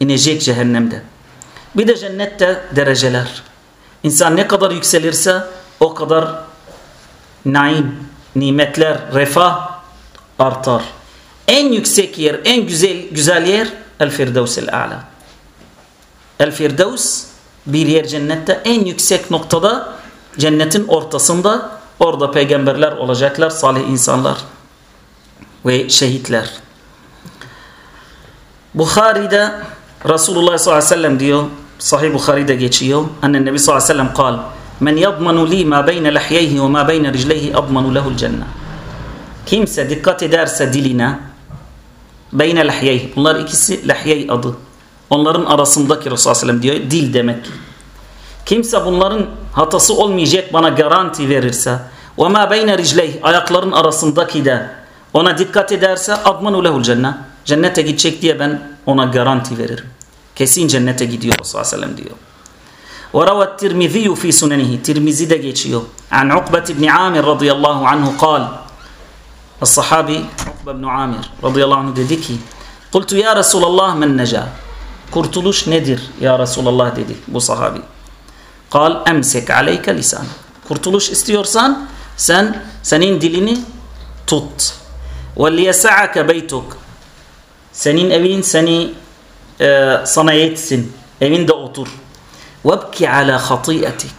inecek cehennemde. Bir de cennette dereceler. İnsan ne kadar yükselirse o kadar naim, nimetler, refah artar. En yüksek yer, en güzel güzel yer El Firdevs el A'la. El Firdevs bir yer cennette en yüksek noktada cennetin ortasında orada peygamberler olacaklar, salih insanlar ve şehitler. Bukhari'de Resulullah sallallahu aleyhi ve sellem diyor Sahih Bukhari'de geçiyor. Annen Nebi sallallahu aleyhi ve sellem kal Men yadmanu li ma beyne lahyeyhi ve ma beyne ricleyhi admanu lehul cennet. Kimse dikkat ederse diline beyne lahyeyhi. Bunlar ikisi lahyey adı. Onların arasındaki Resulullah sallallahu aleyhi ve sellem diyor. Dil demek. Kimse bunların hatası olmayacak bana garanti verirse ve ma beyne ricleyhi ayakların arasındaki de ona dikkat ederse admanu lehul cennet. Cennete gidecek diye ben ona garanti veririm. Kesin cennete gidiyor sallallahu aleyhi ve sellem diyor. وروى الترمذي في سننه ترمذي de geçiyor. عن عقبة بن عامر رضي الله عنه قال الصحابي عقبة بن عامر رضي الله عنه dedi ki قلت يا رسول الله من نجا Kurtuluş nedir ya Resulallah dedi bu sahabi. Kal emsek aleyke lisan. Kurtuluş istiyorsan sen senin dilini tut. Ve liyesaake beytuk. Senin evin seni e, sana yetsin. Evinde otur. Vebki ala hatiyetik.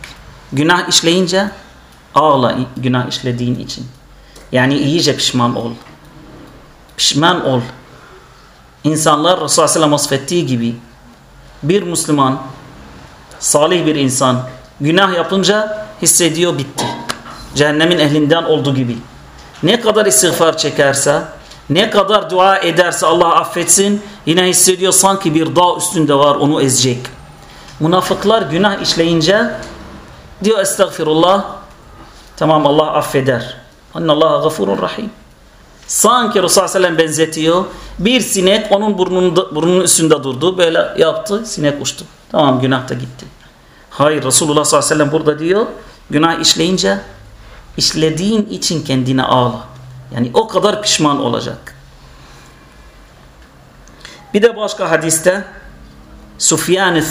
Günah işleyince ağla günah işlediğin için. Yani iyice pişman ol. Pişman ol. İnsanlar Resulullah Aleyhisselam vasfettiği gibi bir Müslüman salih bir insan günah yapınca hissediyor bitti. Cehennemin ehlinden olduğu gibi. Ne kadar istiğfar çekerse, ne kadar dua ederse Allah affetsin, yine hissediyor sanki bir dağ üstünde var onu ezecek. Münafıklar günah işleyince diyor estağfirullah, tamam Allah affeder. Allah gafurun rahim. Sanki Resulullah Sellem benzetiyor. Bir sinek onun burnunda, burnunun üstünde durdu. Böyle yaptı, sinek uçtu. Tamam günah da gitti. Hayır Resulullah sallallahu aleyhi ve sellem burada diyor. Günah işleyince işlediğin için kendine ağla. Yani o kadar pişman olacak. Bir de başka hadiste Sufyan-ı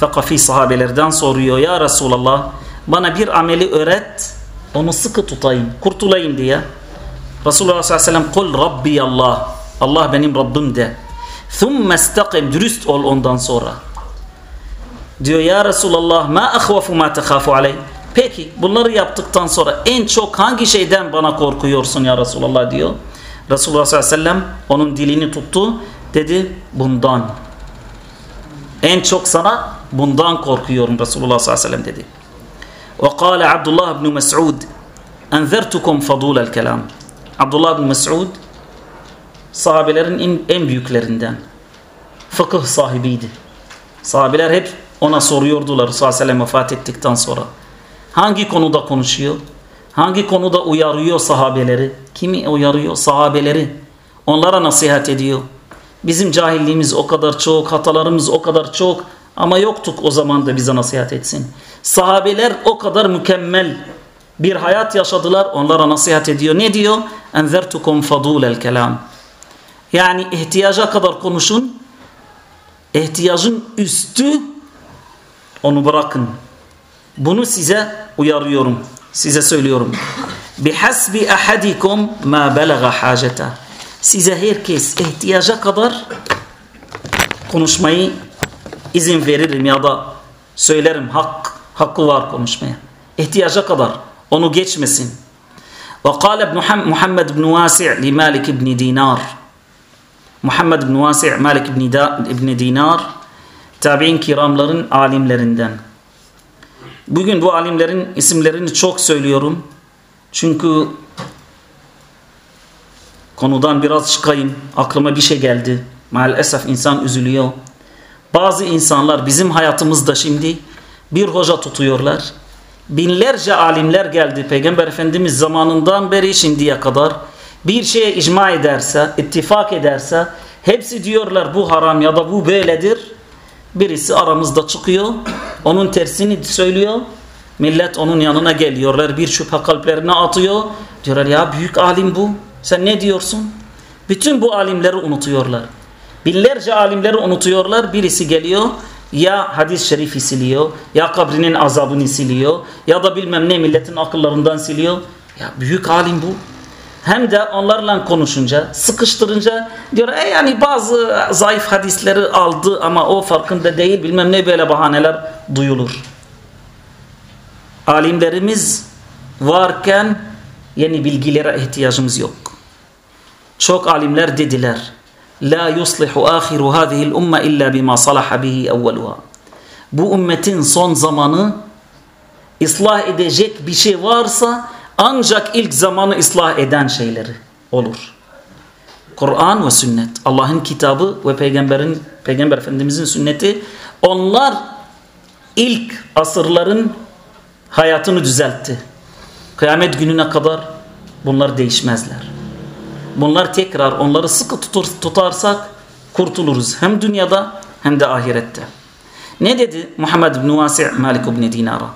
Thakafi sahabelerden soruyor. Ya Resulallah bana bir ameli öğret onu sıkı tutayım, kurtulayım diye. Resulullah sallallahu aleyhi ve sellem kul Rabbi Allah. Allah benim Rabbim de. Thumme istakim dürüst ol ondan sonra. Diyor ya Resulallah ma ahvafu ma tekhafu aleyh. Peki bunları yaptıktan sonra en çok hangi şeyden bana korkuyorsun ya Resulallah diyor. Resulullah sallallahu aleyhi ve sellem onun dilini tuttu. Dedi bundan. En çok sana bundan korkuyorum Resulullah sallallahu aleyhi ve sellem dedi. Ve kâle Abdullah ibn Mes'ud enzertukum fadûlel kelam. Abdullah ibn Mes'ud sahabelerin en, en büyüklerinden. Fıkıh sahibiydi. Sahabeler hep ona soruyordular sallallahu aleyhi vefat ettikten sonra. Hangi konuda konuşuyor? Hangi konuda uyarıyor sahabeleri? Kimi uyarıyor? Sahabeleri. Onlara nasihat ediyor. Bizim cahilliğimiz o kadar çok, hatalarımız o kadar çok ama yoktuk o zaman da bize nasihat etsin. Sahabeler o kadar mükemmel bir hayat yaşadılar. Onlara nasihat ediyor. Ne diyor? Enzertukum fadulel kelam. Yani ihtiyaca kadar konuşun. İhtiyacın üstü onu bırakın. Bunu size uyarıyorum. Size söylüyorum. Bihasbi ahadikum ma belaga haceta. Size herkes ihtiyaca kadar konuşmayı izin veririm ya da söylerim. Hak, hakkı var konuşmaya. İhtiyaca kadar. Onu geçmesin. Ve kâle Muhammed ibn Vasi' li Malik ibn Dinar. Muhammed ibn Vasi' Malik ibn Dinar tabi'in kiramların alimlerinden. Bugün bu alimlerin isimlerini çok söylüyorum. Çünkü konudan biraz çıkayım. Aklıma bir şey geldi. Maalesef insan üzülüyor. Bazı insanlar bizim hayatımızda şimdi bir hoca tutuyorlar. Binlerce alimler geldi Peygamber Efendimiz zamanından beri şimdiye kadar bir şeye icma ederse, ittifak ederse hepsi diyorlar bu haram ya da bu böyledir. Birisi aramızda çıkıyor, onun tersini söylüyor. Millet onun yanına geliyorlar, bir şüphe kalplerine atıyor. Diyorlar ya büyük alim bu, sen ne diyorsun? Bütün bu alimleri unutuyorlar. Binlerce alimleri unutuyorlar. Birisi geliyor ya hadis-i şerifi siliyor ya kabrinin azabını siliyor ya da bilmem ne milletin akıllarından siliyor. Ya büyük alim bu. Hem de onlarla konuşunca, sıkıştırınca diyor e yani bazı zayıf hadisleri aldı ama o farkında değil bilmem ne böyle bahaneler duyulur. Alimlerimiz varken yeni bilgilere ihtiyacımız yok. Çok alimler dediler. La yuslihu ahiru hadihi'l umma illa bima salaha bihi evveluha. Bu ümmetin son zamanı ıslah edecek bir şey varsa ancak ilk zamanı ıslah eden şeyleri olur. Kur'an ve sünnet. Allah'ın kitabı ve peygamberin peygamber efendimizin sünneti onlar ilk asırların hayatını düzeltti. Kıyamet gününe kadar bunlar değişmezler. Bunlar tekrar onları sıkı tutur, tutarsak kurtuluruz. Hem dünyada hem de ahirette. Ne dedi Muhammed bin Vasi' Malik bin Dinara?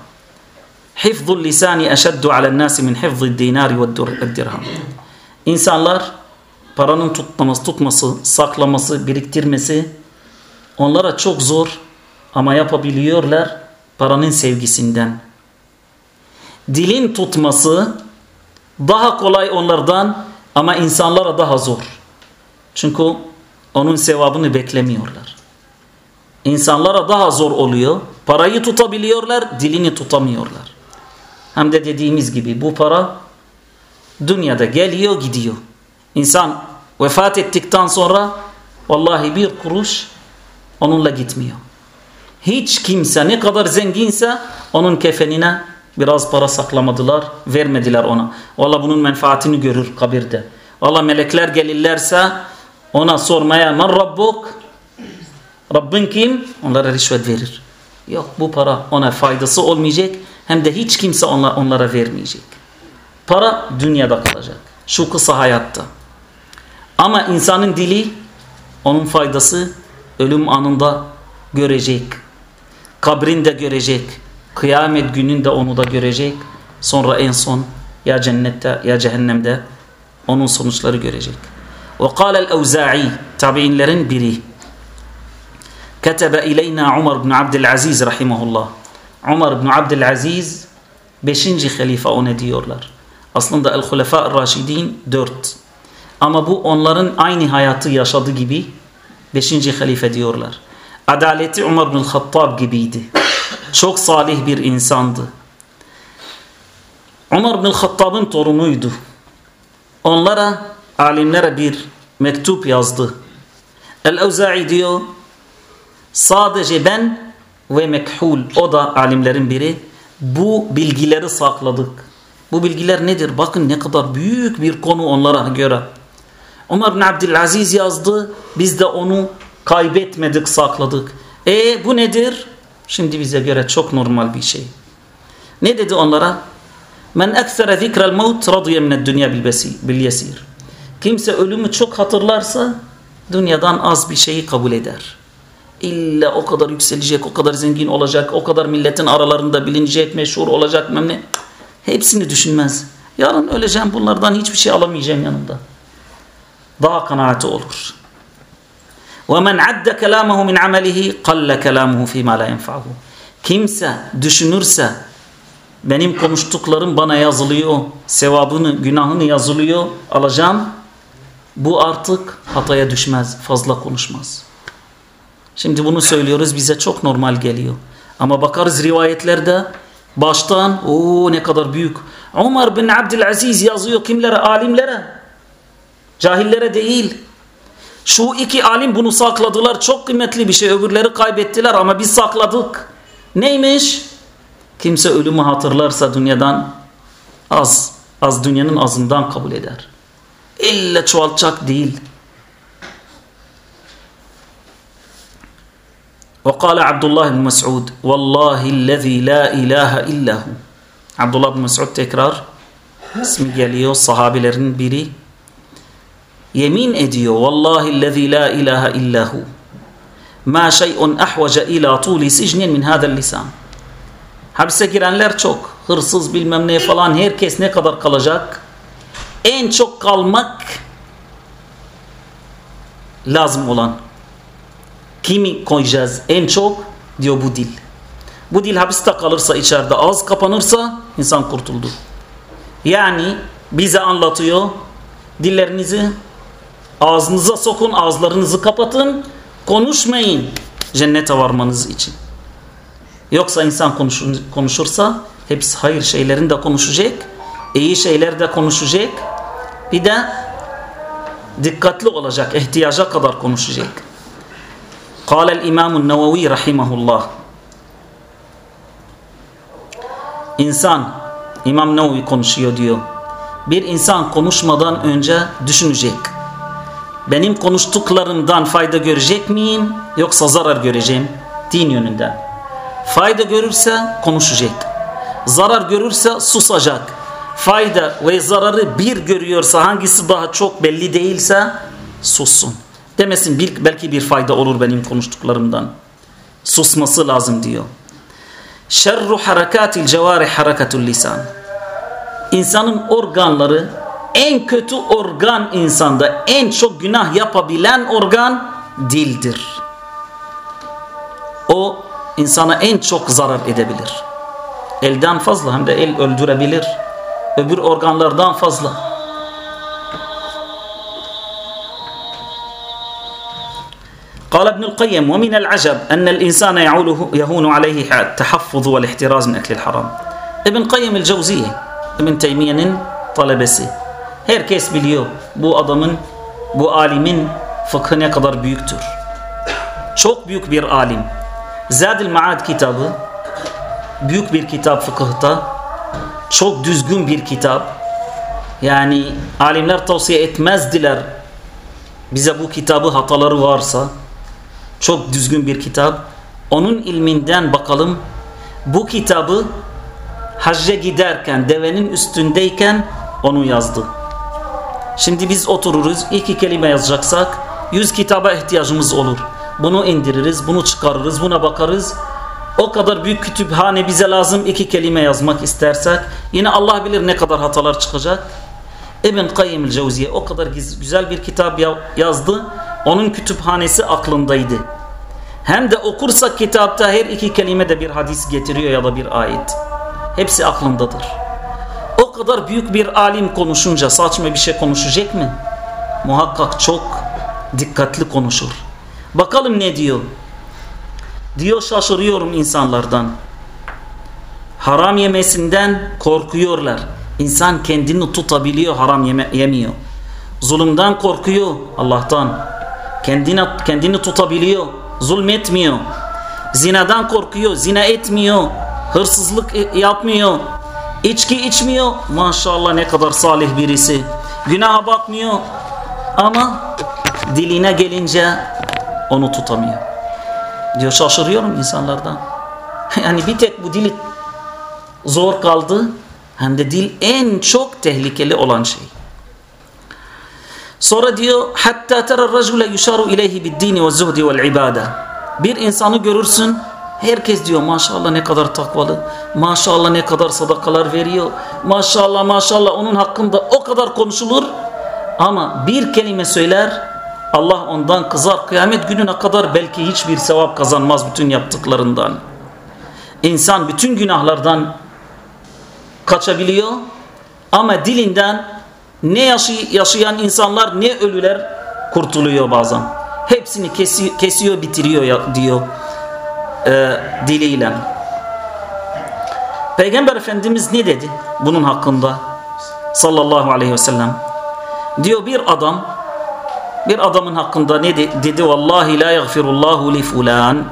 Hifzul lisani eşeddu alen nasi min hifzil dinari ve dirham. İnsanlar paranın tutması, tutması, saklaması, biriktirmesi onlara çok zor ama yapabiliyorlar paranın sevgisinden. Dilin tutması daha kolay onlardan ama insanlara daha zor. Çünkü onun sevabını beklemiyorlar. İnsanlara daha zor oluyor. Parayı tutabiliyorlar, dilini tutamıyorlar. Hem de dediğimiz gibi bu para dünyada geliyor gidiyor. İnsan vefat ettikten sonra vallahi bir kuruş onunla gitmiyor. Hiç kimse ne kadar zenginse onun kefenine Biraz para saklamadılar, vermediler ona. Valla bunun menfaatini görür kabirde. Valla melekler gelirlerse ona sormaya men Rabbuk? Rabbin kim? Onlara rişvet verir. Yok bu para ona faydası olmayacak hem de hiç kimse onlara, onlara vermeyecek. Para dünyada kalacak. Şu kısa hayatta. Ama insanın dili onun faydası ölüm anında görecek. Kabrinde görecek Kıyamet gününde onu da görecek. Sonra en son ya cennette ya cehennemde onun sonuçları görecek. Ve kâlel evzâ'i tabi'inlerin biri. Ketebe ileyna Umar bin Abdülaziz rahimahullah. Umar bin Abdülaziz beşinci halife ona diyorlar. Aslında El-Hulefa Raşidin dört. Ama bu onların aynı hayatı yaşadığı gibi beşinci halife diyorlar. Adaleti Umar bin Hattab gibiydi. Çok salih bir insandı. Umar bin Hattab'ın torunuydu. Onlara, alimlere bir mektup yazdı. El-Evza'i diyor, sadece ben ve Mekhul, o da alimlerin biri, bu bilgileri sakladık. Bu bilgiler nedir? Bakın ne kadar büyük bir konu onlara göre. Ömer bin Abdülaziz yazdı. Biz de onu kaybetmedik, sakladık. E bu nedir? Şimdi bize göre çok normal bir şey. Ne dedi onlara? Men eksere zikrel mevt radiye mined dünya bil yesir. Kimse ölümü çok hatırlarsa dünyadan az bir şeyi kabul eder. İlla o kadar yükselecek, o kadar zengin olacak, o kadar milletin aralarında bilinecek, meşhur olacak, memne. Hepsini düşünmez. Yarın öleceğim bunlardan hiçbir şey alamayacağım yanımda. Daha kanaati olur. وَمَنْ عَدَّ كَلَامَهُ مِنْ عَمَلِهِ قَلَّ كَلَامُهُ فِي مَا لَا يَنْفَعُهُ Kimse düşünürse benim konuştuklarım bana yazılıyor, sevabını, günahını yazılıyor, alacağım. Bu artık hataya düşmez, fazla konuşmaz. Şimdi bunu söylüyoruz bize çok normal geliyor. Ama bakarız rivayetlerde baştan o ne kadar büyük. Umar bin Abdülaziz yazıyor kimlere? Alimlere. Cahillere değil. Şu iki alim bunu sakladılar. Çok kıymetli bir şey. Öbürleri kaybettiler ama biz sakladık. Neymiş? Kimse ölümü hatırlarsa dünyadan az, az dünyanın azından kabul eder. İlle çoğaltacak değil. وقال عبد الله بن مسعود والله الذي لا إله إلا هو Abdullah bin Mesud tekrar ismi geliyor sahabilerin biri yemin ediyor vallahi lezi la ilahe illahu ma şey'un ahvaca ila tuli sicnin min hadal lisan hapse girenler çok. Hırsız bilmem ne falan herkes ne kadar kalacak? En çok kalmak lazım olan. Kimi koyacağız? En çok diyor bu dil. Bu dil hapiste kalırsa içeride ağız kapanırsa insan kurtuldu. Yani bize anlatıyor dillerinizi ağzınıza sokun ağızlarınızı kapatın konuşmayın cennete varmanız için yoksa insan konuşur, konuşursa hepsi hayır şeylerin de konuşacak iyi şeyler de konuşacak bir de dikkatli olacak ihtiyaca kadar konuşacak قال الإمام النووي رحمه الله İnsan İmam Nevevi konuşuyor diyor. Bir insan konuşmadan önce düşünecek. Benim konuştuklarımdan fayda görecek miyim yoksa zarar göreceğim? Din yönünden. Fayda görürse konuşacak. Zarar görürse susacak. Fayda ve zararı bir görüyorsa hangisi daha çok belli değilse sussun. Demesin belki bir fayda olur benim konuştuklarımdan. Susması lazım diyor. Şerru harakatil cevari harakatul lisan. İnsanın organları en kötü organ insanda en çok günah yapabilen organ dildir. O insana en çok zarar edebilir. Elden fazla hem de el öldürebilir. Öbür organlardan fazla. قال ابن القيم ومن العجب أن الإنسان يعوله يهون عليه التحفظ والاحتراز من أكل الحرام ابن Kayyem el-Cevziye İbn Teymiye'nin talebesi herkes biliyor bu adamın bu alimin fıkhı ne kadar büyüktür çok büyük bir alim Zadil Maad kitabı büyük bir kitap fıkıhta çok düzgün bir kitap yani alimler tavsiye etmezdiler bize bu kitabı hataları varsa çok düzgün bir kitap. Onun ilminden bakalım. Bu kitabı hacca giderken, devenin üstündeyken onu yazdı. Şimdi biz otururuz, iki kelime yazacaksak yüz kitaba ihtiyacımız olur. Bunu indiririz, bunu çıkarırız, buna bakarız. O kadar büyük kütüphane bize lazım iki kelime yazmak istersek. Yine Allah bilir ne kadar hatalar çıkacak. İbn Kayyim el-Cevziye o kadar güzel bir kitap yazdı. Onun kütüphanesi aklındaydı. Hem de okursak kitapta her iki kelime de bir hadis getiriyor ya da bir ayet. Hepsi aklındadır. O kadar büyük bir alim konuşunca saçma bir şey konuşacak mı? Muhakkak çok dikkatli konuşur. Bakalım ne diyor? Diyor şaşırıyorum insanlardan. Haram yemesinden korkuyorlar. İnsan kendini tutabiliyor haram yeme yemiyor. Zulümden korkuyor Allah'tan. Kendine, kendini tutabiliyor. Zulmetmiyor. Zinadan korkuyor. Zina etmiyor. Hırsızlık yapmıyor. İçki içmiyor. Maşallah ne kadar salih birisi. Günaha bakmıyor. Ama diline gelince onu tutamıyor. Diyor şaşırıyorum insanlardan. *laughs* Yani bir tek bu dili zor kaldı. Hem de dil en çok tehlikeli olan şey. Sonra diyor hatta tera racule yusharu ileyhi bid-dini ve zuhdi vel ibada. Bir insanı görürsün herkes diyor maşallah ne kadar takvalı. Maşallah ne kadar sadakalar veriyor. Maşallah maşallah onun hakkında o kadar konuşulur. Ama bir kelime söyler Allah ondan kızar. Kıyamet gününe kadar belki hiçbir sevap kazanmaz bütün yaptıklarından. İnsan bütün günahlardan kaçabiliyor ama dilinden ne yaşayan insanlar ne ölüler kurtuluyor bazen. Hepsini kesiyor, kesiyor bitiriyor diyor e, diliyle. Peygamber Efendimiz ne dedi bunun hakkında sallallahu aleyhi ve sellem? Diyor bir adam bir adamın hakkında ne de, dedi? Vallahi la yaghfirullahu li fulan.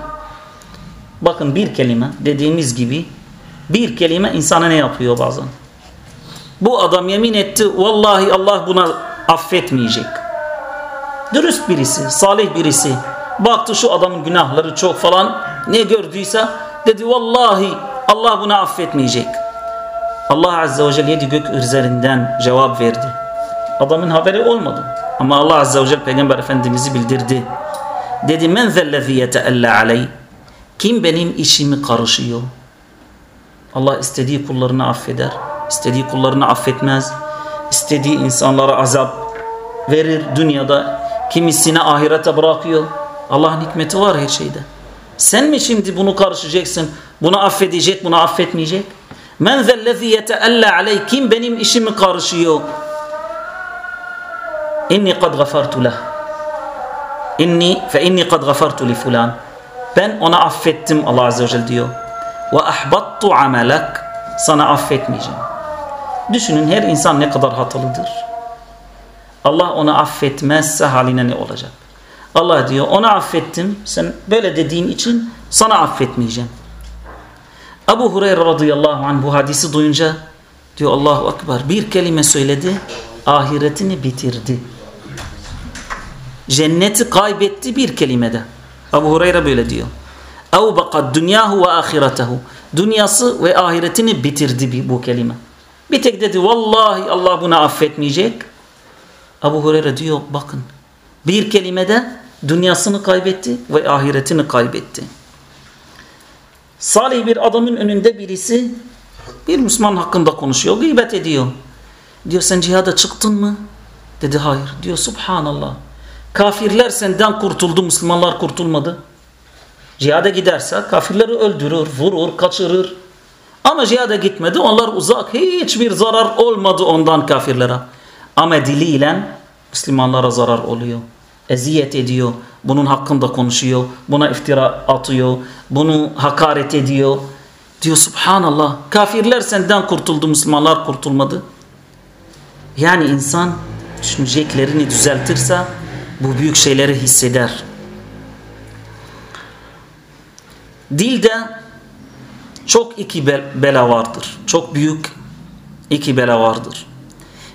Bakın bir kelime dediğimiz gibi bir kelime insana ne yapıyor bazen? Bu adam yemin etti vallahi Allah buna affetmeyecek. Dürüst birisi, salih birisi. Baktı şu adamın günahları çok falan. Ne gördüyse dedi vallahi Allah buna affetmeyecek. Allah Azze ve Celle yedi gök üzerinden cevap verdi. Adamın haberi olmadı. Ama Allah Azze ve Celle Peygamber Efendimiz'i bildirdi. Dedi men zellezi yeteelle aley. Kim benim işimi karışıyor? Allah istediği kullarını affeder. istediği kullarını affetmez. İstediği insanlara azap verir dünyada. Kimisine ahirete bırakıyor. Allah'ın hikmeti var her şeyde. Sen mi şimdi bunu karışacaksın? Bunu affedecek, bunu affetmeyecek? Men zellezi yeteelle aley. Kim benim işimi karışıyor? İnni kad gafartu leh. İnni fe inni kad gafartu li fulan. Ben ona affettim Allah Azze ve Celle diyor. Ve ahbattu amelek. Sana affetmeyeceğim. Düşünün her insan ne kadar hatalıdır. Allah onu affetmezse haline ne olacak? Allah diyor ona affettim. Sen böyle dediğin için sana affetmeyeceğim. Ebu Hureyre radıyallahu anh bu hadisi duyunca diyor Allahu Ekber bir kelime söyledi ahiretini bitirdi. Cenneti kaybetti bir kelimede. Abu Hureyre böyle diyor. Ev bakat dünyahu ve. Dünyası ve ahiretini bitirdi bu kelime. Bir tek dedi vallahi Allah bunu affetmeyecek. Abu Hureyre diyor bakın bir kelimede dünyasını kaybetti ve ahiretini kaybetti. Salih bir adamın önünde birisi bir Müslüman hakkında konuşuyor, gıybet ediyor. Diyor sen cihada çıktın mı? Dedi hayır. Diyor subhanallah. Kafirler senden kurtuldu, Müslümanlar kurtulmadı. Cihada giderse kafirleri öldürür, vurur, kaçırır. Ama cihada gitmedi, onlar uzak. Hiçbir zarar olmadı ondan kafirlere. Ama diliyle Müslümanlara zarar oluyor. Eziyet ediyor, bunun hakkında konuşuyor, buna iftira atıyor, bunu hakaret ediyor. Diyor subhanallah kafirler senden kurtuldu, Müslümanlar kurtulmadı. Yani insan düşüneceklerini düzeltirse bu büyük şeyleri hisseder. Dilde çok iki bela vardır. Çok büyük iki bela vardır.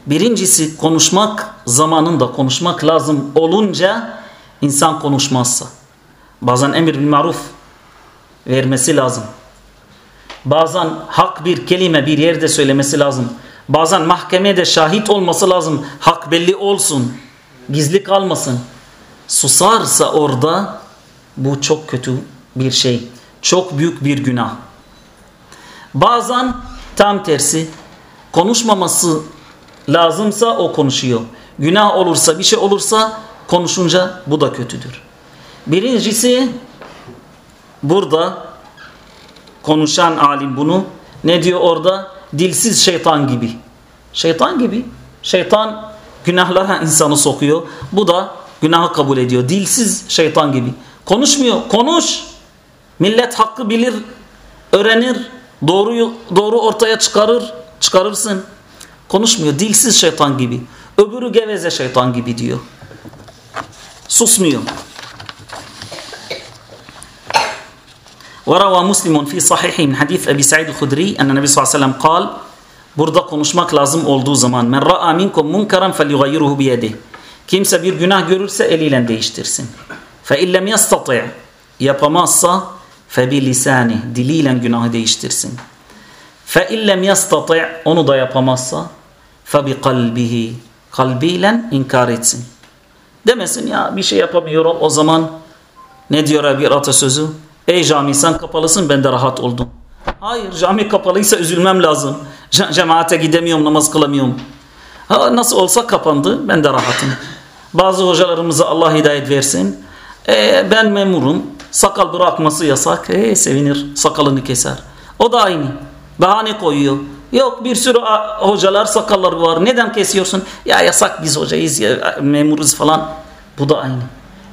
Birincisi konuşmak zamanında konuşmak lazım olunca insan konuşmazsa. Bazen emir bil maruf vermesi lazım. Bazen hak bir kelime bir yerde söylemesi lazım. Bazen mahkemede şahit olması lazım. Hak belli olsun. Gizli kalmasın. Susarsa orada bu çok kötü bir şey. Çok büyük bir günah. Bazen tam tersi konuşmaması lazımsa o konuşuyor. Günah olursa bir şey olursa konuşunca bu da kötüdür. Birincisi burada konuşan alim bunu ne diyor orada? Dilsiz şeytan gibi. Şeytan gibi. Şeytan günahlara insanı sokuyor. Bu da günahı kabul ediyor. Dilsiz şeytan gibi. Konuşmuyor. Konuş. Millet hakkı bilir, öğrenir. Doğruyu doğru ortaya çıkarır, çıkarırsın. Konuşmuyor. Dilsiz şeytan gibi. Öbürü geveze şeytan gibi diyor. Susmuyor. وروى مسلم في صحيحه من حديث أبي سعيد الخدري أن النبي صلى الله عليه وسلم قال Burada konuşmak lazım olduğu zaman men ra'a minkum munkaran felyughayyirhu biyedih. Kimse bir günah görürse eliyle değiştirsin. Fe illem yastati' yapamazsa fe bi lisani diliyle günahı değiştirsin. Fe illem yastati' onu da yapamazsa fe bi kalbihi kalbiyle inkar etsin. Demesin ya bir şey yapamıyorum o zaman ne diyor bir atasözü? Ey cami sen kapalısın ben de rahat oldum. Hayır cami kapalıysa üzülmem lazım. Cemaate gidemiyorum namaz kılamıyorum. Ha, nasıl olsa kapandı ben de rahatım. Bazı hocalarımıza Allah hidayet versin. E, ben memurum. Sakal bırakması yasak. E, sevinir sakalını keser. O da aynı. Bahane koyuyor. Yok bir sürü hocalar sakalları var. Neden kesiyorsun? Ya yasak biz hocayız ya memuruz falan. Bu da aynı.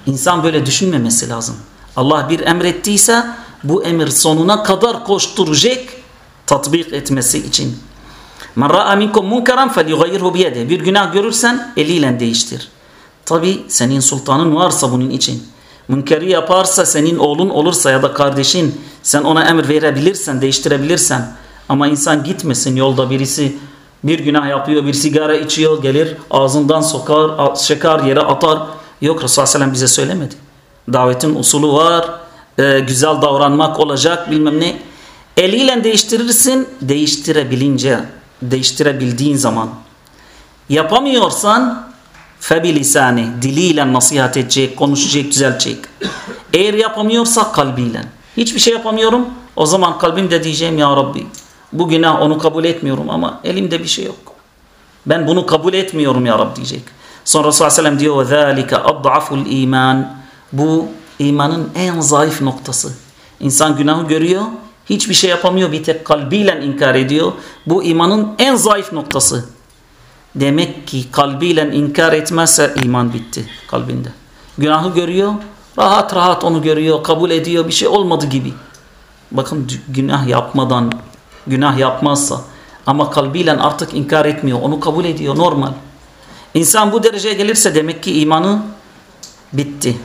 İnsan böyle düşünmemesi lazım. Allah bir emrettiyse bu emir sonuna kadar koşturacak tatbik etmesi için. Men ra'a minkum munkaran felyughayyirhu biyede. Bir günah görürsen eliyle değiştir. Tabi senin sultanın varsa bunun için. Münkeri yaparsa senin oğlun olursa ya da kardeşin sen ona emir verebilirsen, değiştirebilirsen ama insan gitmesin yolda birisi bir günah yapıyor, bir sigara içiyor, gelir ağzından sokar, şekar yere atar. Yok Resulullah Aleyhisselam bize söylemedi. Davetin usulü var, e, güzel davranmak olacak bilmem ne. Eliyle değiştirirsin, değiştirebilince, değiştirebildiğin zaman. Yapamıyorsan febilisani, diliyle nasihat edecek, konuşacak, düzeltecek. Eğer yapamıyorsa kalbiyle. Hiçbir şey yapamıyorum, o zaman kalbimde diyeceğim ya Rabbi bu günah onu kabul etmiyorum ama elimde bir şey yok. Ben bunu kabul etmiyorum ya Rabbi diyecek. Sonra Resulullah Aleyhisselam diyor وَذَٰلِكَ أَضْعَفُ iman. bu imanın en zayıf noktası. İnsan günahı görüyor, hiçbir şey yapamıyor, bir tek kalbiyle inkar ediyor. Bu imanın en zayıf noktası. Demek ki kalbiyle inkar etmezse iman bitti kalbinde. Günahı görüyor, rahat rahat onu görüyor, kabul ediyor, bir şey olmadı gibi. Bakın günah yapmadan, günah yapmazsa ama kalbiyle artık inkar etmiyor, onu kabul ediyor, normal. İnsan bu dereceye gelirse demek ki imanı bitti.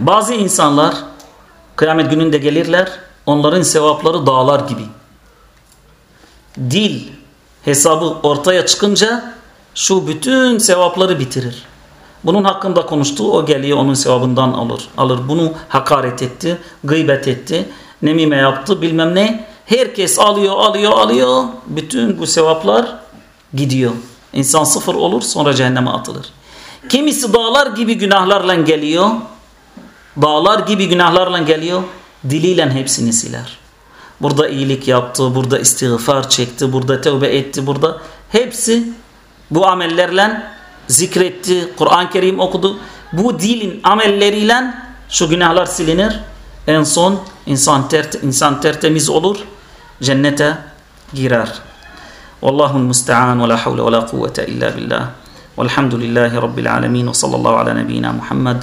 Bazı insanlar kıyamet gününde gelirler, onların sevapları dağlar gibi. Dil hesabı ortaya çıkınca şu bütün sevapları bitirir. Bunun hakkında konuştu, o geliyor onun sevabından alır. alır. Bunu hakaret etti, gıybet etti, nemime yaptı bilmem ne. Herkes alıyor, alıyor, alıyor. Bütün bu sevaplar gidiyor. İnsan sıfır olur sonra cehenneme atılır. Kimisi dağlar gibi günahlarla geliyor. Dağlar gibi günahlarla geliyor. Diliyle hepsini siler. Burada iyilik yaptı, burada istiğfar çekti, burada tevbe etti, burada hepsi bu amellerle zikretti, Kur'an-ı Kerim okudu. Bu dilin amelleriyle şu günahlar silinir. En son insan, tert insan tertemiz olur, cennete girer. Vallahu musta'an ve la havle ve la kuvvete illa billah. Velhamdülillahi Rabbil alemin ve sallallahu ala nebiyyina Muhammed